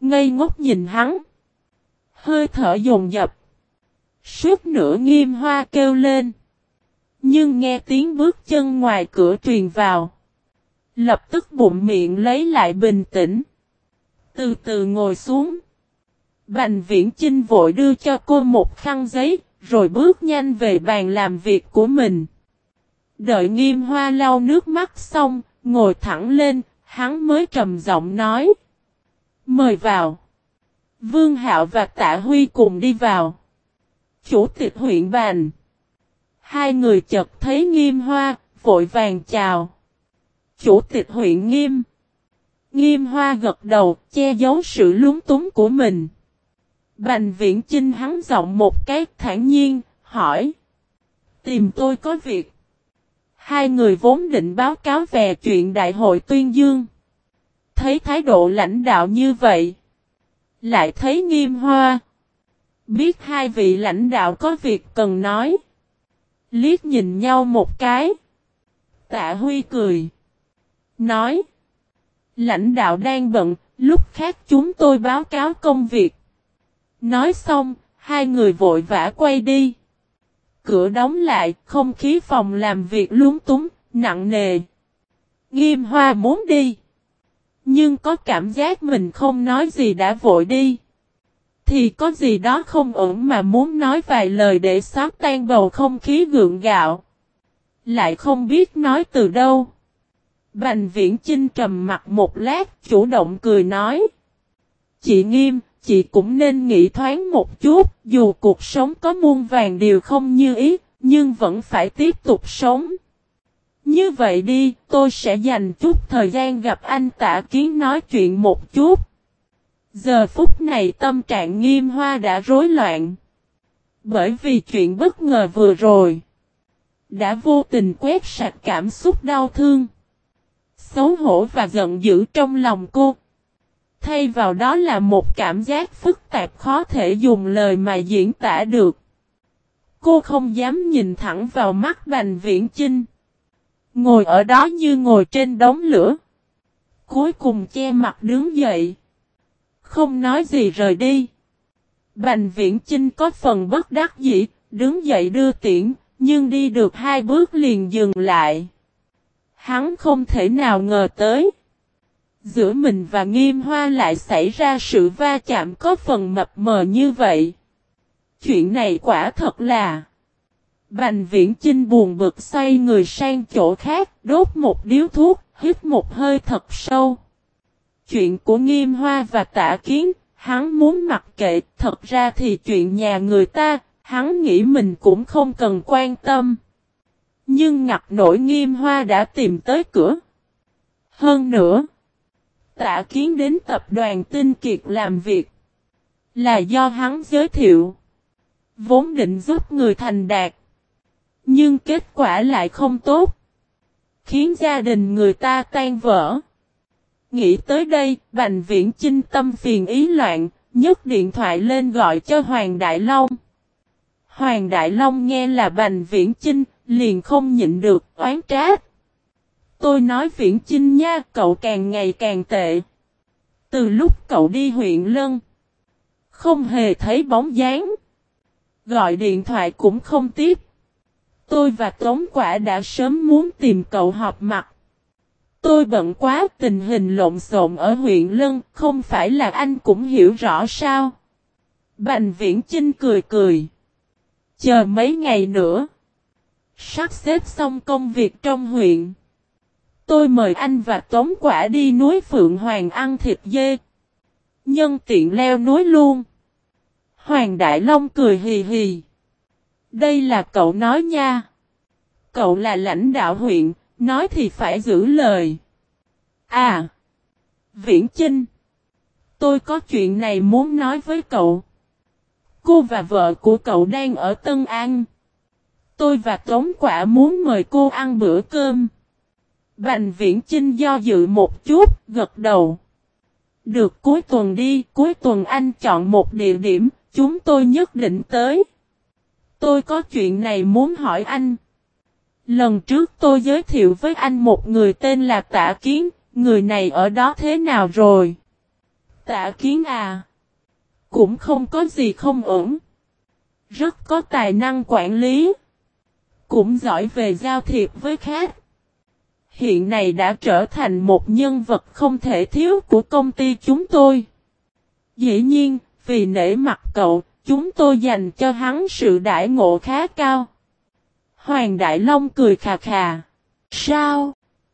Ngây ngốc nhìn hắn. Hơi thở dồn dập. Suốt nửa nghiêm hoa kêu lên. Nhưng nghe tiếng bước chân ngoài cửa truyền vào. Lập tức bụng miệng lấy lại bình tĩnh. Từ từ ngồi xuống. Bành viễn Trinh vội đưa cho cô một khăn giấy, rồi bước nhanh về bàn làm việc của mình. Đợi nghiêm hoa lau nước mắt xong, ngồi thẳng lên, hắn mới trầm giọng nói. Mời vào. Vương Hạo và Tạ Huy cùng đi vào. Chủ tịch huyện bàn. Hai người chợt thấy nghiêm hoa, vội vàng chào. Chủ tịch huyện nghiêm. Nghiêm hoa gật đầu, che giấu sự lúng túng của mình. Bành viễn chinh hắn giọng một cái thản nhiên, hỏi. Tìm tôi có việc. Hai người vốn định báo cáo về chuyện đại hội tuyên dương. Thấy thái độ lãnh đạo như vậy. Lại thấy nghiêm hoa. Biết hai vị lãnh đạo có việc cần nói. Liếc nhìn nhau một cái. Tạ Huy cười. Nói. Lãnh đạo đang bận, lúc khác chúng tôi báo cáo công việc. Nói xong, hai người vội vã quay đi. Cửa đóng lại, không khí phòng làm việc lúng túng, nặng nề. Nghiêm hoa muốn đi. Nhưng có cảm giác mình không nói gì đã vội đi. Thì có gì đó không ổn mà muốn nói vài lời để xóa tan bầu không khí gượng gạo. Lại không biết nói từ đâu. Bành viễn Trinh trầm mặt một lát chủ động cười nói. Chị nghiêm, chị cũng nên nghĩ thoáng một chút, dù cuộc sống có muôn vàng điều không như ý, nhưng vẫn phải tiếp tục sống. Như vậy đi, tôi sẽ dành chút thời gian gặp anh tạ kiến nói chuyện một chút. Giờ phút này tâm trạng nghiêm hoa đã rối loạn. Bởi vì chuyện bất ngờ vừa rồi. Đã vô tình quét sạch cảm xúc đau thương. Xấu hổ và giận dữ trong lòng cô. Thay vào đó là một cảm giác phức tạp khó thể dùng lời mà diễn tả được. Cô không dám nhìn thẳng vào mắt Bành Viễn Chinh. Ngồi ở đó như ngồi trên đống lửa. Cuối cùng che mặt đứng dậy. Không nói gì rời đi. Bành Viễn Chinh có phần bất đắc dĩ, đứng dậy đưa tiễn, nhưng đi được hai bước liền dừng lại. Hắn không thể nào ngờ tới. Giữa mình và nghiêm hoa lại xảy ra sự va chạm có phần mập mờ như vậy. Chuyện này quả thật là. Bành viễn chinh buồn bực xoay người sang chỗ khác, đốt một điếu thuốc, hít một hơi thật sâu. Chuyện của nghiêm hoa và tả kiến, hắn muốn mặc kệ, thật ra thì chuyện nhà người ta, hắn nghĩ mình cũng không cần quan tâm. Nhưng ngặt nổi nghiêm hoa đã tìm tới cửa. Hơn nữa, tạ kiến đến tập đoàn tinh kiệt làm việc. Là do hắn giới thiệu. Vốn định giúp người thành đạt. Nhưng kết quả lại không tốt. Khiến gia đình người ta tan vỡ. Nghĩ tới đây, Bành Viễn Chinh tâm phiền ý loạn, nhấc điện thoại lên gọi cho Hoàng Đại Long. Hoàng Đại Long nghe là Bành Viễn Chinh, liền không nhịn được, oán trách. Tôi nói Viễn Chinh nha, cậu càng ngày càng tệ. Từ lúc cậu đi huyện Lân, không hề thấy bóng dáng. Gọi điện thoại cũng không tiếp. Tôi và Tống Quả đã sớm muốn tìm cậu họp mặt. Tôi bận quá tình hình lộn xộn ở huyện Lân, không phải là anh cũng hiểu rõ sao. Bành Viễn Chinh cười cười. Chờ mấy ngày nữa. Sắp xếp xong công việc trong huyện. Tôi mời anh và Tống Quả đi núi Phượng Hoàng ăn thịt dê. Nhân tiện leo núi luôn. Hoàng Đại Long cười hì hì. Đây là cậu nói nha. Cậu là lãnh đạo huyện, nói thì phải giữ lời. À! Viễn Chinh! Tôi có chuyện này muốn nói với cậu. Cô và vợ của cậu đang ở Tân An. Tôi và Tống Quả muốn mời cô ăn bữa cơm. Bành Viễn Chinh do dự một chút, gật đầu. Được cuối tuần đi, cuối tuần anh chọn một địa điểm, chúng tôi nhất định tới. Tôi có chuyện này muốn hỏi anh. Lần trước tôi giới thiệu với anh một người tên là Tạ Kiến, người này ở đó thế nào rồi? Tạ Kiến à? Cũng không có gì không ổn. Rất có tài năng quản lý. Cũng giỏi về giao thiệp với khách. Hiện này đã trở thành một nhân vật không thể thiếu của công ty chúng tôi. Dĩ nhiên, vì nể mặt cậu, chúng tôi dành cho hắn sự đãi ngộ khá cao. Hoàng Đại Long cười khà khà. Sao?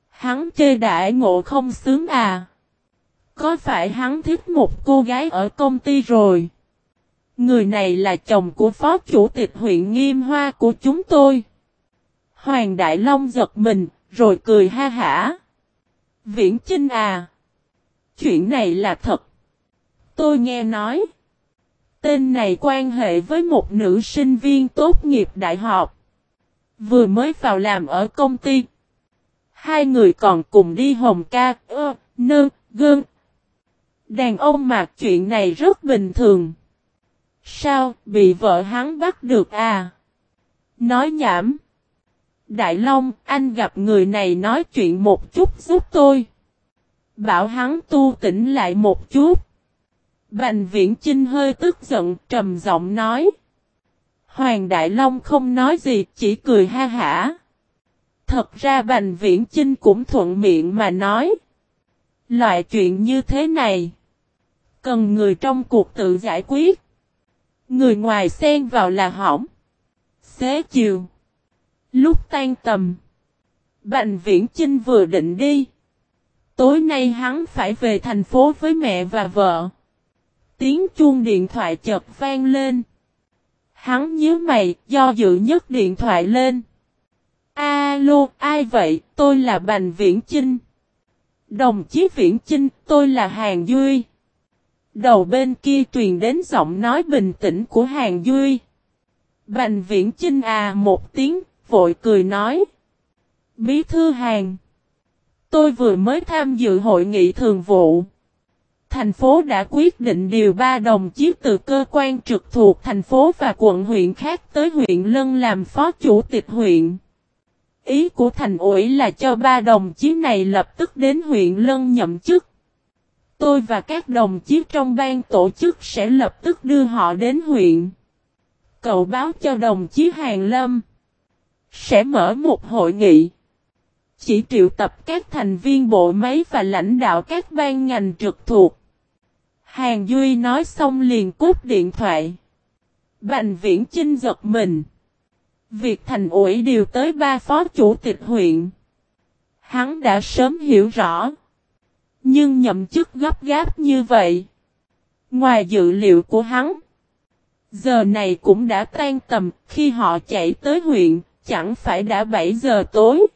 Hắn chê đãi ngộ không sướng à? Có phải hắn thích một cô gái ở công ty rồi? Người này là chồng của phó chủ tịch huyện Nghiêm Hoa của chúng tôi. Hoàng Đại Long giật mình, rồi cười ha hả. Viễn Chinh à! Chuyện này là thật. Tôi nghe nói. Tên này quan hệ với một nữ sinh viên tốt nghiệp đại học. Vừa mới vào làm ở công ty. Hai người còn cùng đi hồng ca, ơ, nơ, gơn. Đàn ông mặc chuyện này rất bình thường. Sao, bị vợ hắn bắt được à? Nói nhảm. Đại Long, anh gặp người này nói chuyện một chút giúp tôi. Bảo hắn tu tỉnh lại một chút. Bành viễn Trinh hơi tức giận, trầm giọng nói. Hoàng Đại Long không nói gì, chỉ cười ha hả. Thật ra Bành Viễn Chinh cũng thuận miệng mà nói. Loại chuyện như thế này. Cần người trong cuộc tự giải quyết. Người ngoài xen vào là hỏng. Xế chiều. Lúc tan tầm. Bành Viễn Chinh vừa định đi. Tối nay hắn phải về thành phố với mẹ và vợ. Tiếng chuông điện thoại chợt vang lên. Hắn nhớ mày, do dự nhấc điện thoại lên. Alo, ai vậy, tôi là Bành Viễn Chinh. Đồng chí Viễn Chinh, tôi là Hàng Duy. Đầu bên kia truyền đến giọng nói bình tĩnh của Hàng Duy. Bành Viễn Chinh à một tiếng, vội cười nói. Bí thư Hàng. Tôi vừa mới tham dự hội nghị thường vụ. Thành phố đã quyết định điều ba đồng chí từ cơ quan trực thuộc thành phố và quận huyện khác tới huyện Lân làm phó chủ tịch huyện. Ý của thành ủy là cho ba đồng chí này lập tức đến huyện Lân nhậm chức. Tôi và các đồng chí trong ban tổ chức sẽ lập tức đưa họ đến huyện. Cậu báo cho đồng chí Hàng Lâm. Sẽ mở một hội nghị. Chỉ triệu tập các thành viên bộ máy và lãnh đạo các ban ngành trực thuộc. Hàng Duy nói xong liền cúp điện thoại. Bành viễn chinh giật mình. Việc thành ủi điều tới ba phó chủ tịch huyện. Hắn đã sớm hiểu rõ. Nhưng nhậm chức gấp gáp như vậy. Ngoài dự liệu của hắn. Giờ này cũng đã tan tầm khi họ chạy tới huyện. Chẳng phải đã 7 giờ tối.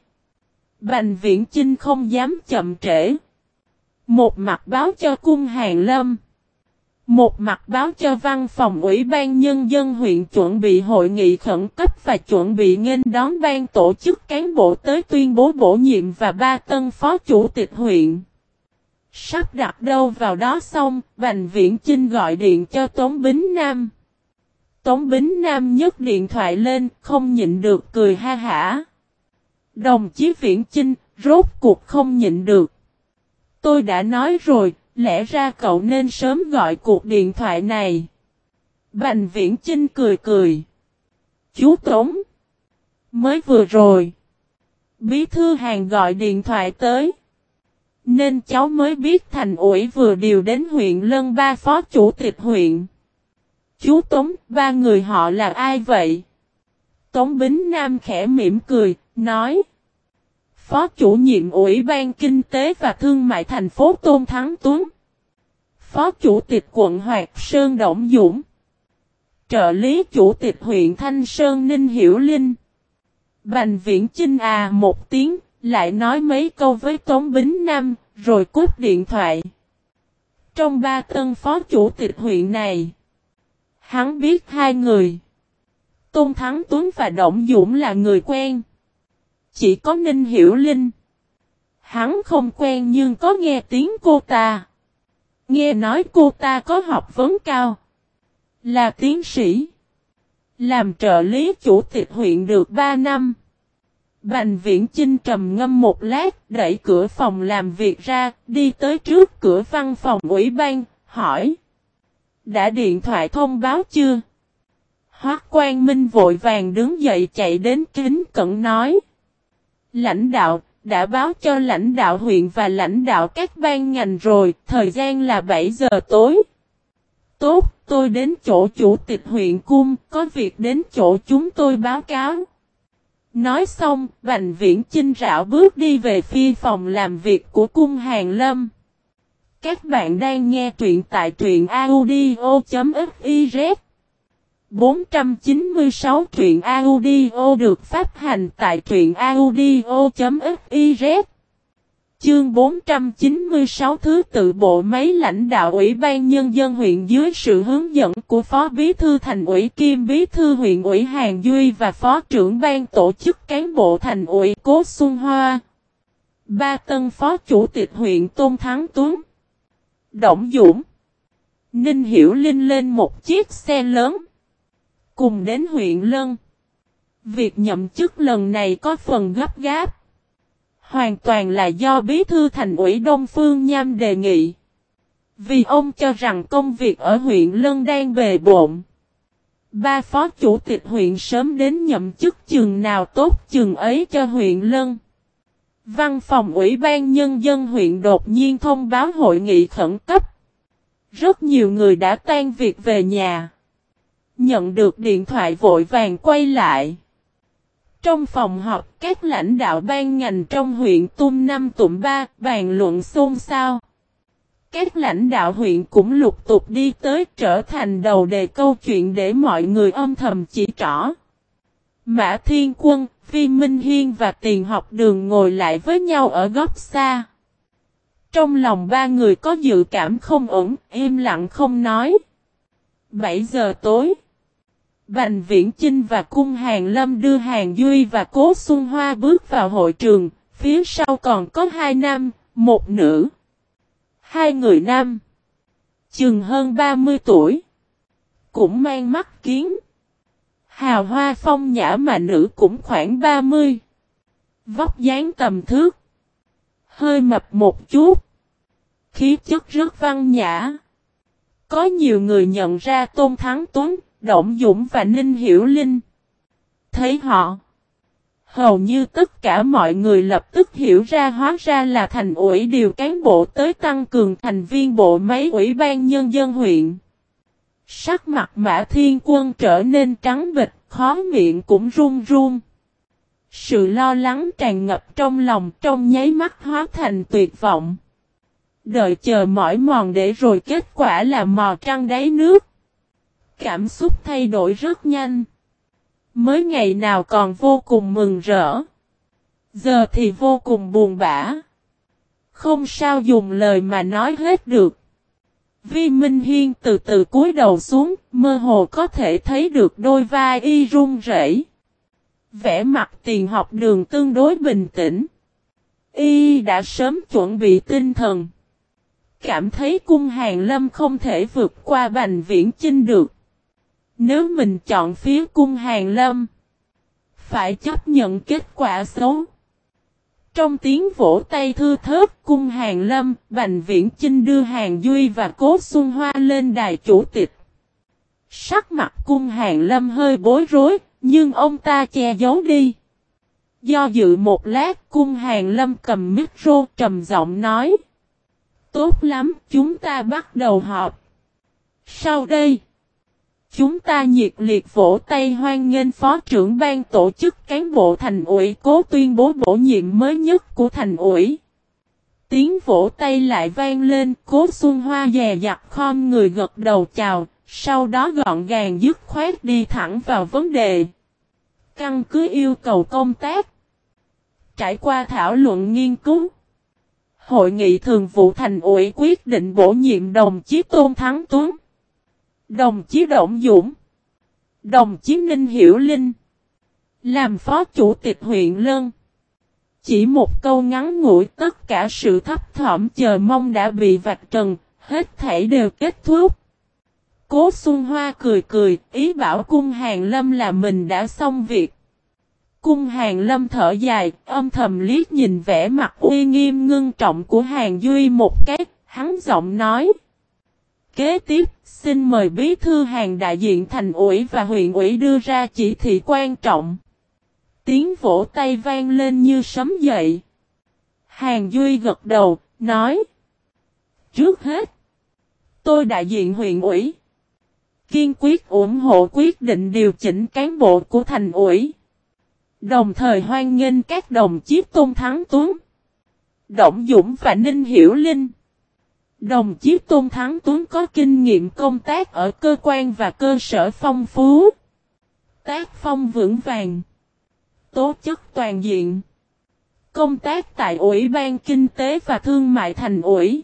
Bành viễn chinh không dám chậm trễ. Một mặt báo cho cung hàng lâm. Một mặt báo cho văn phòng Ủy ban Nhân dân huyện chuẩn bị hội nghị khẩn cấp và chuẩn bị nghênh đón ban tổ chức cán bộ tới tuyên bố bổ nhiệm và ba tân phó chủ tịch huyện. Sắp đặt đâu vào đó xong, Bành Viễn Chinh gọi điện cho Tống Bính Nam. Tống Bính Nam nhấc điện thoại lên, không nhịn được cười ha hả. Đồng chí Viễn Chinh, rốt cuộc không nhịn được. Tôi đã nói rồi, lẽ ra cậu nên sớm gọi cuộc điện thoại này. Bành Viễn Chinh cười cười. Chú Tống. Mới vừa rồi. Bí thư hàng gọi điện thoại tới. Nên cháu mới biết thành ủi vừa điều đến huyện Lân ba phó chủ tịch huyện. Chú Tống, ba người họ là ai vậy? Tống Bính Nam khẽ mỉm cười, nói. Phó chủ nhiệm Ủy ban Kinh tế và Thương mại thành phố Tôn Thắng Tuấn. Phó chủ tịch quận Hoạt Sơn Động Dũng. Trợ lý chủ tịch huyện Thanh Sơn Ninh Hiểu Linh. Bành viễn Chinh à một tiếng, lại nói mấy câu với Tống Bính Nam, rồi cúp điện thoại. Trong ba tân phó chủ tịch huyện này, hắn biết hai người. Tôn Thắng Tuấn và Động Dũng là người quen. Chỉ có Ninh Hiểu Linh. Hắn không quen nhưng có nghe tiếng cô ta. Nghe nói cô ta có học vấn cao. Là tiến sĩ. Làm trợ lý chủ tịch huyện được 3 năm. Bành viễn Chinh trầm ngâm một lát, đẩy cửa phòng làm việc ra, đi tới trước cửa văn phòng ủy ban, hỏi. Đã điện thoại thông báo chưa? Hoác quan minh vội vàng đứng dậy chạy đến kính cẩn nói. Lãnh đạo, đã báo cho lãnh đạo huyện và lãnh đạo các ban ngành rồi, thời gian là 7 giờ tối. Tốt, tôi đến chỗ chủ tịch huyện cung, có việc đến chỗ chúng tôi báo cáo. Nói xong, Bành Viễn Chinh rảo bước đi về phi phòng làm việc của cung hàng lâm. Các bạn đang nghe truyện tại truyện audio.fiz 496 truyện audio được phát hành tại truyện audio.fiz Chương 496 thứ tự bộ máy lãnh đạo Ủy ban Nhân dân huyện dưới sự hướng dẫn của Phó Bí Thư Thành ủy Kim Bí Thư huyện ủy Hàng Duy và Phó trưởng ban tổ chức cán bộ Thành ủy Cố Xuân Hoa. Ba tân Phó Chủ tịch huyện Tôn Thắng Tuấn. Động Dũng. Ninh Hiểu Linh lên một chiếc xe lớn cùng đến huyện Lân. Việc nhậm chức lần này có phần gấp gáp. Hoàn toàn là do bí thư thành ủy Đông Phương Nham đề nghị. Vì ông cho rằng công việc ở huyện Lân đang bề bộn. Ba phó chủ tịch huyện sớm đến nhậm chức chừng nào tốt chừng ấy cho huyện Lân. Văn phòng Ủy ban Nhân dân huyện đột nhiên thông báo hội nghị khẩn cấp. Rất nhiều người đã tan việc về nhà. Nhận được điện thoại vội vàng quay lại. Trong phòng họp, các lãnh đạo ban ngành trong huyện Tum Năm Tụm Ba bàn luận xôn xao. Các lãnh đạo huyện cũng lục tục đi tới trở thành đầu đề câu chuyện để mọi người âm thầm chỉ trỏ. Mã Thiên Quân, Vi Minh Hiên và Tiền học đường ngồi lại với nhau ở góc xa. Trong lòng ba người có dự cảm không ổn, im lặng không nói. 7 giờ tối. Bành Viễn Chinh và Cung Hàng Lâm đưa Hàng Duy và Cố Xuân Hoa bước vào hội trường, phía sau còn có hai nam, một nữ. Hai người nam. Chừng hơn 30 tuổi. Cũng mang mắt kiến. Hào hoa phong nhã mà nữ cũng khoảng 30. Vóc dáng tầm thước. Hơi mập một chút. Khí chất rất văn nhã. Có nhiều người nhận ra Tôn Thắng Tuấn, Động Dũng và Ninh Hiểu Linh. Thấy họ. Hầu như tất cả mọi người lập tức hiểu ra hóa ra là thành ủy điều cán bộ tới tăng cường thành viên bộ máy ủy ban nhân dân huyện. Sắc mặt Mã Thiên Quân trở nên trắng bịch, khó miệng cũng run run. Sự lo lắng tràn ngập trong lòng trong nháy mắt hóa thành tuyệt vọng. Đợi chờ mỏi mòn để rồi kết quả là mò trăng đáy nước. Cảm xúc thay đổi rất nhanh. Mới ngày nào còn vô cùng mừng rỡ. Giờ thì vô cùng buồn bã. Không sao dùng lời mà nói hết được. Vi Minh Hiên từ từ cúi đầu xuống, mơ hồ có thể thấy được đôi vai y run rẩy. Vẻ mặt tiền học đường tương đối bình tĩnh. Y đã sớm chuẩn bị tinh thần. Cảm thấy cung hàng lâm không thể vượt qua bành viễn chinh được. Nếu mình chọn phía cung hàng lâm, phải chấp nhận kết quả xấu. Trong tiếng vỗ tay thư thớt cung hàng lâm, Bành Viễn Chinh đưa hàng Duy và Cố Xuân Hoa lên đài chủ tịch. Sắc mặt cung hàng lâm hơi bối rối, nhưng ông ta che giấu đi. Do dự một lát cung hàng lâm cầm micro trầm giọng nói. Tốt lắm, chúng ta bắt đầu họp. Sau đây, chúng ta nhiệt liệt vỗ tay hoan nghênh phó trưởng ban tổ chức cán bộ thành ủy cố tuyên bố bổ nhiệm mới nhất của thành ủy. Tiếng vỗ tay lại vang lên, cố xuân hoa dè dặt khom người gật đầu chào, sau đó gọn gàng dứt khoát đi thẳng vào vấn đề. Căn cứ yêu cầu công tác. Trải qua thảo luận nghiên cứu. Hội nghị thường vụ thành ủy quyết định bổ nhiệm đồng chí Tôn Thắng Tuấn. Đồng chí Động Dũng. Đồng chí Ninh Hiểu Linh. Làm phó chủ tịch huyện Lân. Chỉ một câu ngắn ngủi tất cả sự thấp thỏm chờ mong đã bị vạch trần, hết thảy đều kết thúc. Cố Xuân Hoa cười cười, ý bảo cung hàng lâm là mình đã xong việc. Cung hàng lâm thở dài, âm thầm liếc nhìn vẻ mặt uy nghiêm ngưng trọng của hàng duy một cái, hắn giọng nói. Kế tiếp, xin mời bí thư hàng đại diện thành ủy và huyện ủy đưa ra chỉ thị quan trọng. Tiếng vỗ tay vang lên như sấm dậy. Hàng Duy gật đầu, nói. Trước hết, tôi đại diện huyện ủy. Kiên quyết ủng hộ quyết định điều chỉnh cán bộ của thành ủy. Đồng thời hoan nghênh các đồng chí Tôn Thắng Tuấn, Động Dũng và Ninh Hiểu Linh. Đồng chí Tôn Thắng Tuấn có kinh nghiệm công tác ở cơ quan và cơ sở phong phú. Tác phong vững vàng. Tố chất toàn diện. Công tác tại Ủy ban Kinh tế và Thương mại Thành ủy.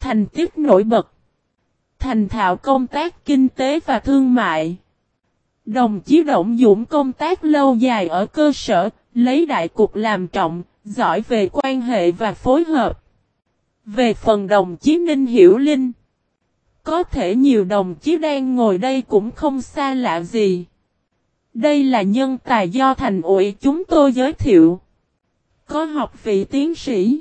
Thành tích nổi bật. Thành thạo công tác kinh tế và thương mại. Đồng chí Động Dũng công tác lâu dài ở cơ sở, lấy đại cục làm trọng, giỏi về quan hệ và phối hợp. Về phần đồng chí Ninh Hiểu Linh, có thể nhiều đồng chí đang ngồi đây cũng không xa lạ gì. Đây là nhân tài do thành ủy chúng tôi giới thiệu. Có học vị tiến sĩ.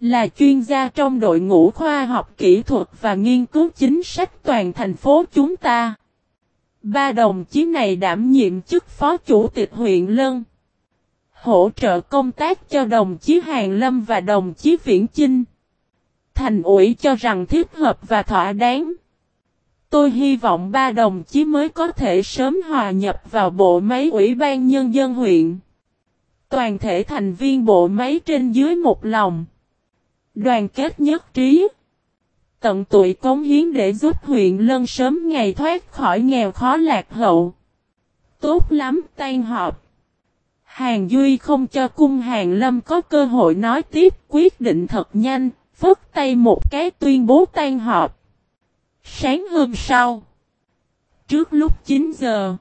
Là chuyên gia trong đội ngũ khoa học kỹ thuật và nghiên cứu chính sách toàn thành phố chúng ta. Ba đồng chí này đảm nhiệm chức phó chủ tịch huyện Lân. Hỗ trợ công tác cho đồng chí Hàng Lâm và đồng chí Viễn Chinh. Thành ủy cho rằng thích hợp và thỏa đáng. Tôi hy vọng ba đồng chí mới có thể sớm hòa nhập vào bộ máy ủy ban nhân dân huyện. Toàn thể thành viên bộ máy trên dưới một lòng. Đoàn kết nhất trí. Tận tụi cống hiến để giúp huyện Lân sớm ngày thoát khỏi nghèo khó lạc hậu. Tốt lắm tan họp. Hàng Duy không cho cung hàng lâm có cơ hội nói tiếp quyết định thật nhanh, phất tay một cái tuyên bố tan họp. Sáng hôm sau, trước lúc 9 giờ,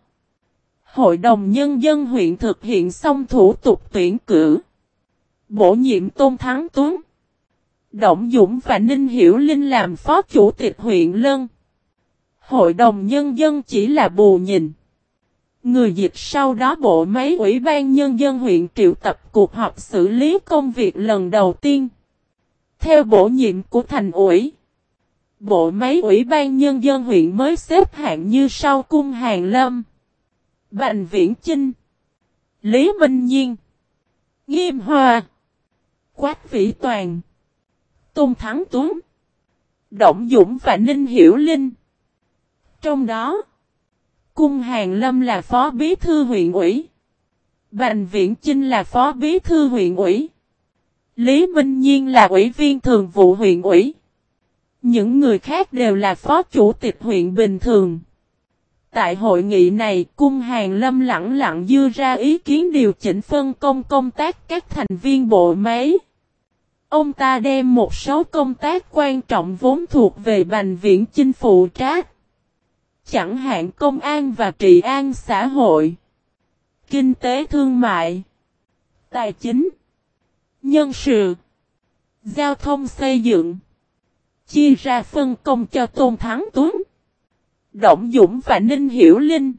Hội đồng Nhân dân huyện thực hiện xong thủ tục tuyển cử. Bổ nhiệm Tôn Thắng Tuấn. Động Dũng và Ninh Hiểu Linh làm phó chủ tịch huyện Lân. Hội đồng Nhân dân chỉ là bù nhìn. Người dịch sau đó bộ máy Ủy ban Nhân dân huyện triệu tập cuộc họp xử lý công việc lần đầu tiên. Theo bổ nhiệm của thành ủy, bộ máy Ủy ban Nhân dân huyện mới xếp hạng như sau cung Hàng Lâm, Bành Viễn Chinh, Lý Minh Nhiên, Nghiêm Hòa, Quách Vĩ Toàn, Tôn Thắng Tuấn, Động Dũng và Ninh Hiểu Linh. Trong đó, Cung Hàng Lâm là phó bí thư huyện ủy. Bành Viễn Chinh là phó bí thư huyện ủy. Lý Minh Nhiên là ủy viên thường vụ huyện ủy. Những người khác đều là phó chủ tịch huyện bình thường. Tại hội nghị này, Cung Hàng Lâm lặng lặng dư ra ý kiến điều chỉnh phân công công tác các thành viên bộ máy. Ông ta đem một số công tác quan trọng vốn thuộc về Bành Viễn Chinh phụ trách chẳng hạn công an và trị an xã hội, kinh tế thương mại, tài chính, nhân sự, giao thông xây dựng, chia ra phân công cho Tôn Thắng Tuấn, Động Dũng và Ninh Hiểu Linh.